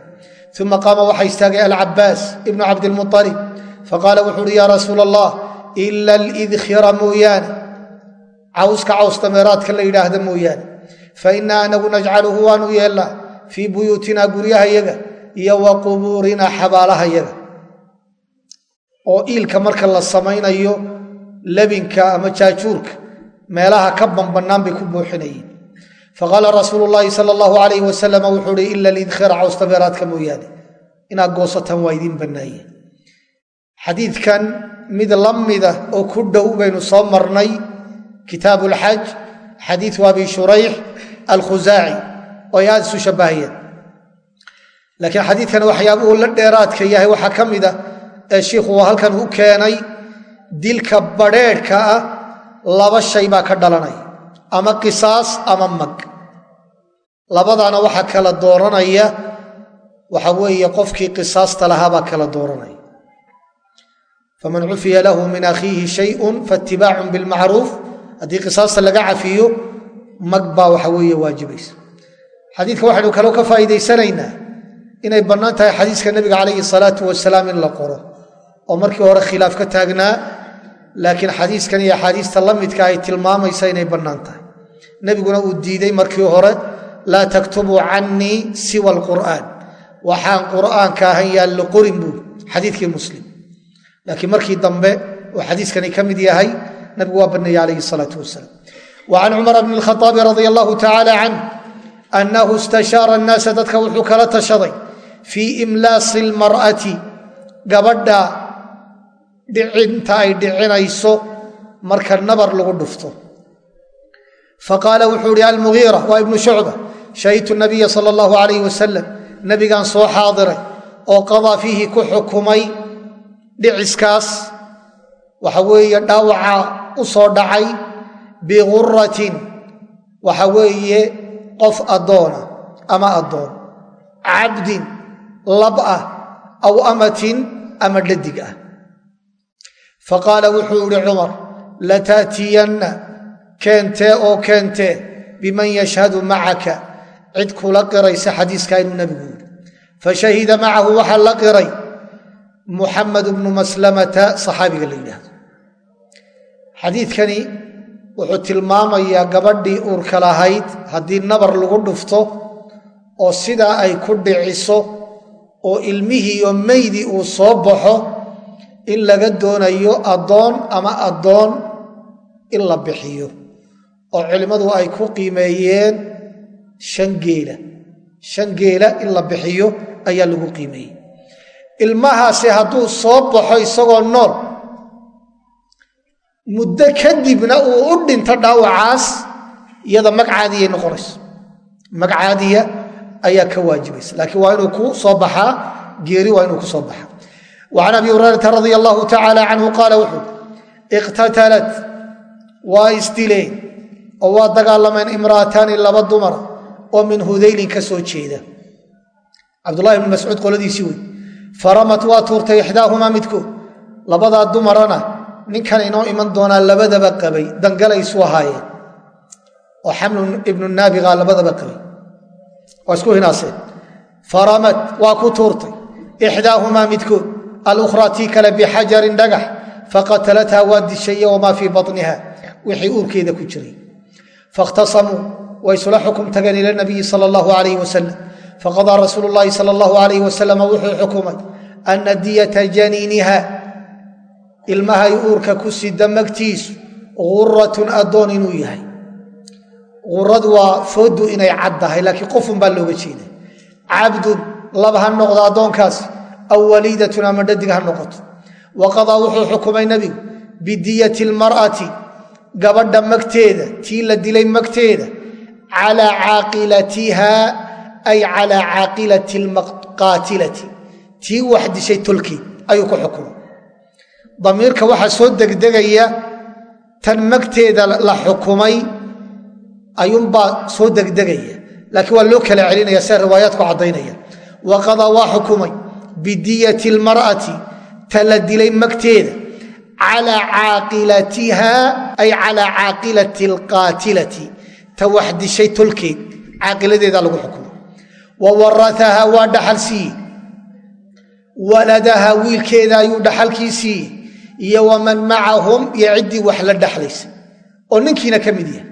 uma qaama waxaa istaagay alcabaas ibnu cabdilmualib faqaala wuxuu uhi yaa rasuula allah ila alidkhira mooyaane cawska caws dameeraadka la yidhaahda mooyaane fa innaa anagu najcaluhu waanu yeelnaa fii buyuutina guryahayaga iyo wa qubuurina xabaalahayaga oo iilka marka la samaynayo labinka ama jaajuurka meelaha ka banbannaan bay ku buuxinayeen faqaala rasuulu llaahi sala allahu alayh wasalam wuxuu uhi ila lidkhira caws dameeraadka mooyaane inaad goosataan waa idiin bannaayeen xadiidkan mid la mida oo ku dhow baynu soo marnay kitaabu lxaj xadiidu abi shurayx alkhusaaci oo ay aad isu shabbahayeen. Laakiin xadiidkan waxyaabuhu la dheeraadka yahay waxaa ka mida ee shiikhu halkan u keenay dilka badrheedhka ah laba shay baa ka dhalanaya ama qisaas ama mag. Labadaana waxaa kala dooranaya waxa weeye qofkii qisaasta lahaabaa kala dooranaya faman cufiya lahu min akhiihi shayun faitibaacun bilmacruuf. Haddii qisaasta laga cafiyo mag baa waxa weeye waajibaysa. Xadiidka waxaynu kaloo ka faa'iidaysanaynaa inay bannaan tahay xadiiska nebiga calayhi salaatu wasalaam in la qoro. Oo markii hore khilaaf ka taagnaa laakiin xadiiskan iyo axaadiista la midka ay tilmaamaysa inay bannaan tahay. Nebiguna uu diiday markii hore laa taktubuu cannii siwa alqur'aan. Waxaan qur'aanka ahan yaan la qorin buuri xadiidkii muslim. Laakiin markii dambe oo xadiiskani ka mid yahay nabigu waa banneeyey calayhi salaatu wasalaam. Wa can cumar bni alkhaaabi radia allahu tacaala canh annahu istashaara annaasa dadka wuxuu kala tashaday fii imlaasi almar'ati gabadha dhicinta ay dhicinayso marka nabar lagu dhufto. Faqaala wuxuu ihi almugiira waa ibnu shucba shahidtu nabiya sala allahu alayh wasalam nabigaan soo xaadiray oo qadaa fiihi ku xukumay dhiciskaas. Waxa weeye dhaawaca u soo dhacay biguratin waxa weeye qof addoona ama addoon cabdin lab ah aw amatin ama dhadig ah faqaala wuxuu ihi cumar lataatiyanna keentee oo keentee biman yashhadu macaka. Cid kula qiraysa xadiiskaa inuu nebigu yidhi. Fashahida macahu waxaa la qiray muxamed bnu maslamata saxaabiga la yidhaahdo. Xadiidkani wuxuu tilmaamayaa gabadhii uurka lahayd haddii nabar lagu dhufto oo sidaa ay ku dhiciso oo ilmihiiyo meydii uu soo baxo in laga doonayo addoon ama addoon in la bixiyo oo culimmadu ay ku qiimeeyeen shan geela. Shan geela in la bixiyo ayaa lagu qiimeeyey ilmahaasi hadduu soo baxo isagoo nool muddo kadibna uu u dhinto dhaawacaas iyada magcaadiyay noqonayso magcaadiya ayaa ka waajibaysa laakiin waa inuu ku soo baxaa geeri waa inuu ku soo baxaa can abi hurayrata radia allahu tacaala canhu qaala wuxuu iqtatalat waa isdileen oo waa dagaalameen imra'ataani laba dumara oo min hudaylin ka soo jeeda cabdullahi ibnu mascuud qoladiisii wey faramat waa tuurtay ixdaahumaa midkood labadaa dumarana ninkan inoo iman doonaa labadaba qabay dangalaysu ahaayeen oo xamlu ibnu naabiga labadaba qabay waa isku hinaaseen faramat waa ku tuurtay ixdaahumaa midkood alukhraa tii kale bixajarin dhagax faqatalatha waa dishaye wamaa fii baniha wixii uurkeeda ku jiray. Fakhtasamuu way isula xukum tageen ila nabiyi sal allahu alayh wasalam faqadaa rasuulu llaahi sal allahu alayh wasalam wuxuu xukumay ana diyata janiiniha ilmahay uurka ku sida magtiisu guratun addoon inuu yahay. Uradu waa foodu inay caddahay laakiin qofun baa looga jeeda cabdun lab ha noqdo addoonkaasi aw waliidatun ama dhadig ha noqoto. Waqadaa wuxuu xukumay nebigu bidiyati lmar'ati gabadha magteeda tii la dilay magteeda calaa caaqilatiha ay calaa caaqilati lqaatilati tii wax dishay tolkeed ayuu ku xukumay. Damiirka waxaa soo degdegaya tan magteeda la xukumay ayuunbaa soo degdegaya. Laakiin waa loo kala celinaya sia riwaayaadku caddaynaya. Waqadaa waa xukumay bidiyati lmar'ati ta la dilay magteeda calaa caaqilatiha ay calaa caaqilati alqaatilati ta wax dishay tolkeed caaqiladeeda lagu xukumay wa waraaha waa dhaxal siiye waladaha wiilkeeda ayuu dhaxalkii siiye iyo waman macahum iyo ciddii wax la dhaxlaysa oo ninkiina ka mid yahay.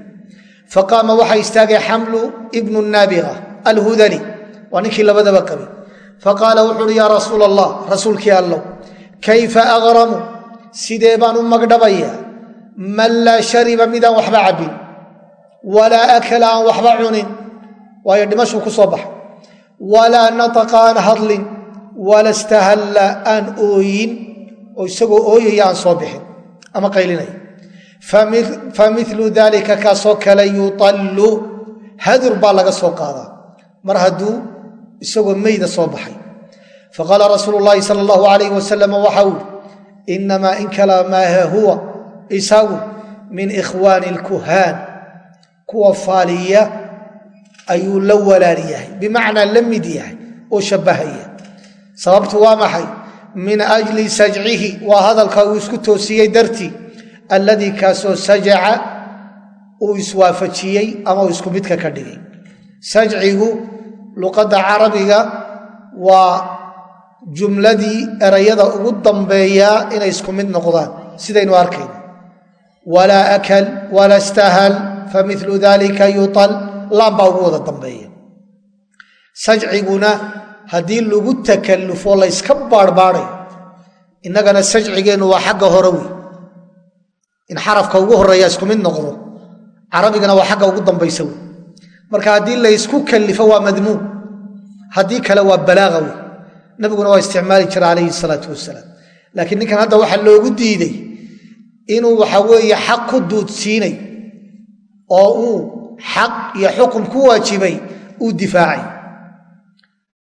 Faqaama waxaa istaagay xamlu ibnu naabiga alhudali waa ninkii labadaba qabay faqaala wuxu uhi yaa rasuul allah rasuulkii allow kayfa aqramu sidee baan u magdhabayaa? Man laa shariba midaan waxba cabbin walaa akala aan waxba cunin. Waayo dhimashuu ku soo baxay. Walaa nataqa aan hadlin wala stahalla aan ooyin oo isagoo ooyaya aan soo bixin ama qaylinaya. Familu dalika kaasoo kale yuallu hadur baa laga soo qaadaa. Mar hadduu isagoo meyda soo baxay. Faqaala rasuulu llaahi sal allahu alayh wasalam waxa uu inamaa in kala maaha huwa isagu min ikhwaani alkuhaan kuwa faaliya ayuu la walaal yahay bimacnaa la mid yahay oo shabbahaya. Sababtu waa maxay? Min ajli sajcihi waa hadalka uu isku toosiyey dartii alladii kaasoo sajaca uu iswaafajiyey ama uu isku midka ka dhigay. Sajcigu luqadda carabiga waa jumladii erayada ugu dambeeyaa inay isku mid noqdaan. Sidaynu arkayno. Walaa akal walaa stahal familu dalika yutal. Laan baa ugu wada dambeeya. Sajciguna haddii lagu takallufo layska baarhbaadayo innagana sajcigeennu waa xagga hore wey in xarafka ugu horreeya isku mid noqdo carabigana waa xagga ugu dambaysa wey marka haddii laysku kallifo waa madmuum. Haddii kale waa balaaqa wey nabiguna waa isticmaali jira calayhi salaatu wasalaam laakiin ninkan hadda waxaa loogu diiday inuu waxa weeye xaq ku duudsiinay oo uu xaq iyo xukum ku waajibay uu difaacay.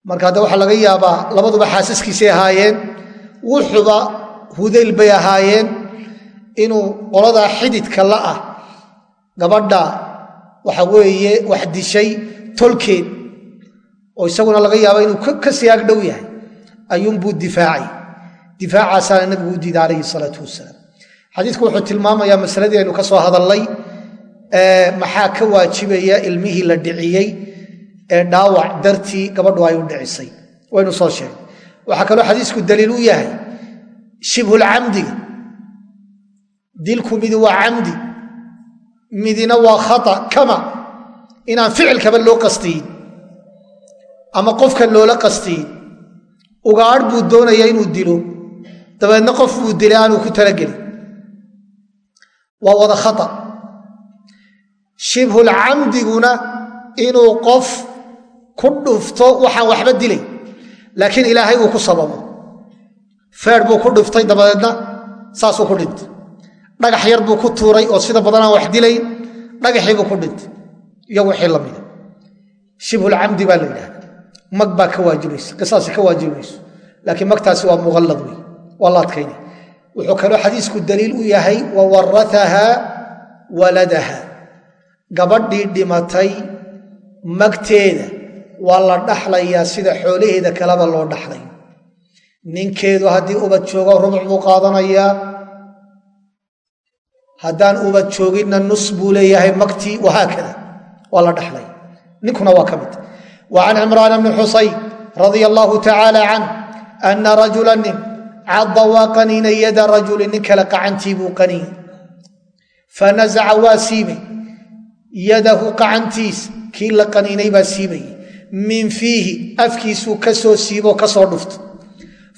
Marka hadda waxaa laga yaabaa labaduba xaasaskiisay ahaayeen wuxuba hudayl bay ahaayeen inuu qoladaa xididka la ah gabadha waxa weeye wax dishay tolkeed oo isaguna laga yaaba inuu ka siyaag dhow yahay. Ayuunbuu difaacay. Difaacaasaana nabigu u diiday calayhi salaatu wasalaam xadiidku wuxuu tilmaamayaa masaladii aynu ka soo hadalnay maxaa ka waajibaya ilmihii la dhiciyey ee dhaawac dartii gabadhu ay u dhicisay. Waynu soo sheegay waxaa kaloo xadiisku daliil u yahay shibhulcamdiga dilku midi waa camdi midina waa khata kama. Inaan ficilkaba loo qastiyin ama qofkan loola qastiyin ugaadh buu doonaya inuu dilo. Dabeedna qof buu dilay aanuu ku talagelin. Waa wada khata. Shibhulcamdiguna inuu qof ku dhufto waxaan waxba dilay laakiin ilaahay uu ku sababo feer buu ku dhiftay dabadeedna saasuu ku dhintay dhagax yar buu ku tuuray oo sida badanaan wax dilayn dhagaxiibuu ku dhintay. Iyo wixii la mida. Shibhulcamdi baa la yidhahda mag baa ka waajibaysa qisaasi ka waajibayso laakiin magtaasi waa muqallad wey waa la adkayna. Wuxuu kaloo xadiisku daliil u yahay wa warataha waladaha. Gabadhii dhimatay magteeda waa la dhaxlayaa sida xoolaheeda kaleba loo dhaxlay ninkeedu haddii ubad joogo rubuc buu qaadanayaa haddaan ubad jooginna nus buu leeyahay magtii wahaakada waa la dhaxlay. Ninkuna waa ka mid. Wa can cimraan bni xusayn radia allaahu tacaala canh anna rajula nin cadda waa qaniinay yada rajuli nin kale qacantii buu qaniinay fanazaca waa siibay yadahu qacantiis kii la qaniinay baa siibayay min fiihi afkiisuu ka soo siiboo ka soo dhufto.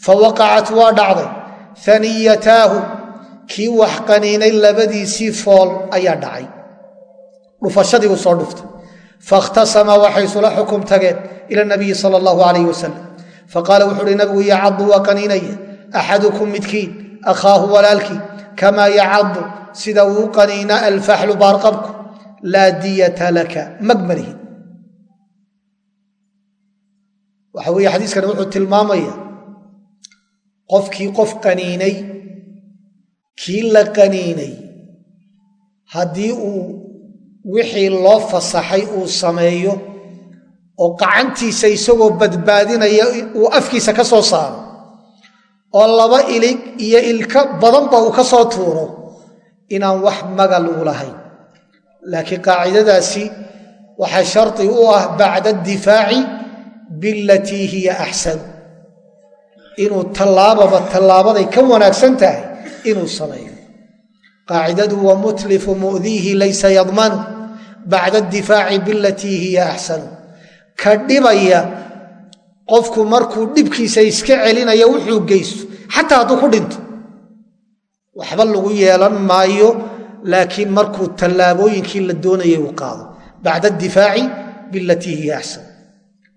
Fa waqacat waa dhacday. Haniyataahu kii wax qaniinay labadiisii fool ayaa dhacay. Dhufashadii uu soo dhuftay. Fakhtasama waxay isula xukum tageen ila nabiyi sala allahu alayh wasalam faqaala wuxuu uhi nabigu yacadu waa qaniinaya axadukum midkiin akhaahu walaalkii. Kamaa yacadu sida uu qaniina alfaxlu baarqabku. Laa diyata laka. Mag malihid waxa weeye xadiiskani wuxuu tilmaamaya qofkii qof qaniinay kii la qaniinay haddii uu wixii loo fasaxay uu sameeyo oo qacantiisa isagoo badbaadinaya uu afkiisa ka soo saaro oo laba ilig iyo ilka badanba uu ka soo tuuro inaan wax maga lagu lahayn. Laakiin qaacidadaasi waxaa shardi u ah bacda addifaaci bilatii hiya axsan inuu tallaababa tallaabaday ka wanaagsan tahay inuu sameeyo. Qaacidadu wa mutlifu mu'diihi laysa yadmanu bacda addifaaci bilatii hiya axsanu ka dhibaya qofku markuu dhibkiisa iska celinaya wuxuu geysto. Xataa hadduu ku dhinto. Waxba lagu yeelan maayo laakiin markuu tallaabooyinkii la doonayay uu qaado. Bacda addifaaci bilatii hiya axsan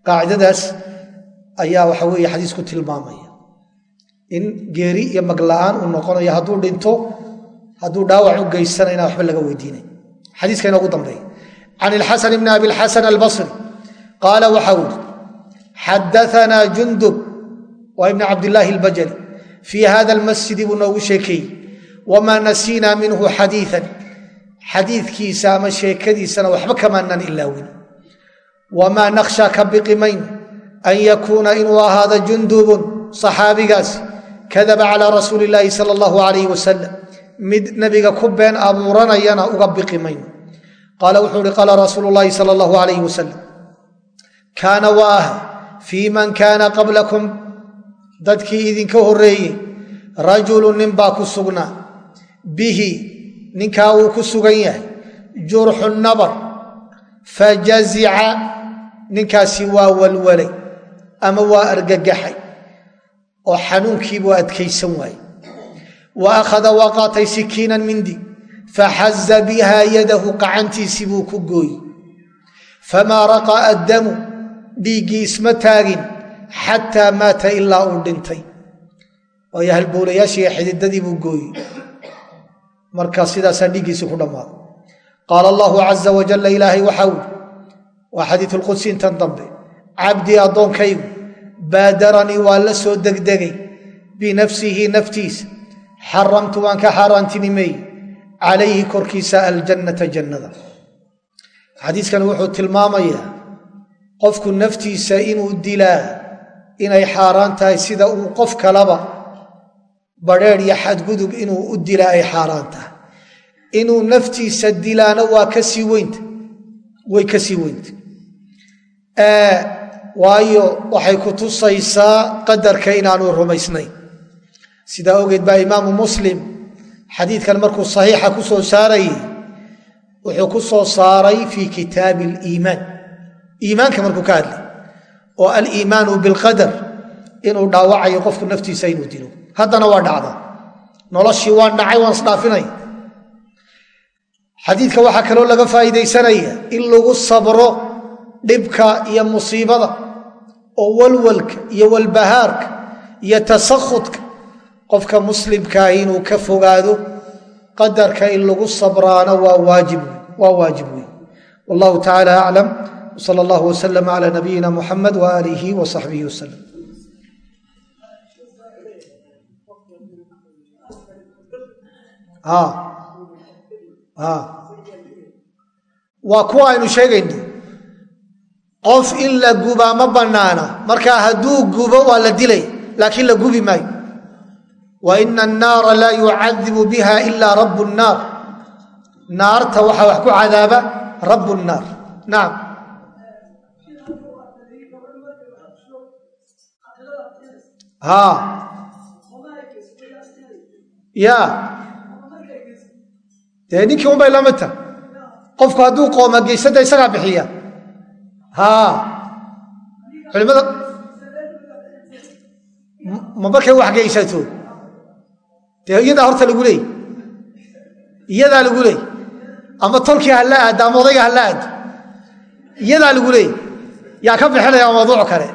qaacidadaas ayaa waxa weeye xadiisku tilmaamaya in geeri iyo magla'aan uu noqonayo hadduu dhinto hadduu dhaawac u geysanayna waxba laga weydiinay. Xadiiska inoogu dambeeya. Can ilxasan bni abi lxasan albasri qaala waxa uu xadaanaa jundub waa ibni cabdillaahi albajali fii hada almasjidi buu noogu sheekeeyey wamaa nasiinaa minhu xadiian xadiidkiisa ama sheekadiisana waxba kamaanan ilaawin. Wamaa nakhsha ka biqi mayno an yakuuna inuu ahaado jundubun saxaabigaasi kadaba calaa rasuuli illaahi sala allahu alayh wasalam mid nebiga ku been abuuranayana uga biqi mayno qaala wuxuu uhi qaala rasuulu llaahi sala allahu alayh wasalam kaana waa aha fii man kaana qablakum dadkii idinka horreeyey rajulu nin baa ku sugnaa bihi ninkaa uu ku sugan yahay jurxu nabar fajazica ninkaasi waa walwalay ama waa argagaxay oo xanuunkiibuu adkaysan waayey. Wa akhada waa qaatay sikiinan mindi faxaza bihaa yadahu qacantiisii buu ku gooyey. Famaa raqaa addamu dhiiggii isma taagin xataa maata ilaa uu dhintay. Waayo halbowlayaashiiyo xididadii buu gooyey. Marka sidaasaa dhiiggiisii ku dhammaaday qaala allahu caza wajalla ilaahay waxaa wuli waa xadiiu lqudsi intan dambe cabdii addoonkaygu baadaranii waa la soo degdegay. Binafsihi naftiisa xaramtu waan ka xaaraantinimeeyey. Calayhi korkiisa aljannata jannada. Xadiiskani wuxuu tilmaamayaa qofku naftiisa inuu dilaa inay xaaraan tahay sida uu qof kalaba badrheer iyo xadgudub inuu u dilaa ay xaaraan tahay. Inuu naftiisa dilaana waa ka sii weynta. Way ka sii weynta waayo waxay ku tusaysaa qadarka inaanu rumaysnayn sidaa ogeed baa imaamu muslim xadiidkan markuu saxiixa ku soo saarayey wuxuu ku soo saaray fii kitaabi aliimaan. Iimaanka markuu ka hadlay oo aliimaanu bilqadar inuu dhaawacayo qofku naftiisa inuu dilo. Haddana waa dhacda noloshii waan dhacay waan isdhaafinaya xadiidka waxaa kaloo laga faa'iidaysanaya in lagu sabro dhibka iyo musiibada oo walwalka iyo walbahaarka iyo tasakhudka qofka muslimkaa inuu ka fogaado qadarka in lagu sabraana waa waajib wey wallahu tacaala aclam wsala allahu waslama cala nabiyina muxamed waaalihi wa saxbihi wasalam waa kuwa aynu sheegayno qof in la gubaa ma bannaana markaa hadduu gubo waa la dilay laakiin la gubi maayo. Wa ina annaara laa yucadibu biha ila rabu nnaar naarta waxaa wax ku cadaaba rabu nnaar nacam haa ya. Dee ninkii unbay la mid tahay qofku hadduu qooma geysada isagaa bixiya culimada ma markay wax geysato? Dee iyadaa horta lagu leey. Iyadaa lagu leey. Ama tolkii hala aaddo ama odayga hala aaddo iyadaa lagu leey. Yaa ka bixinaya mawduuc kale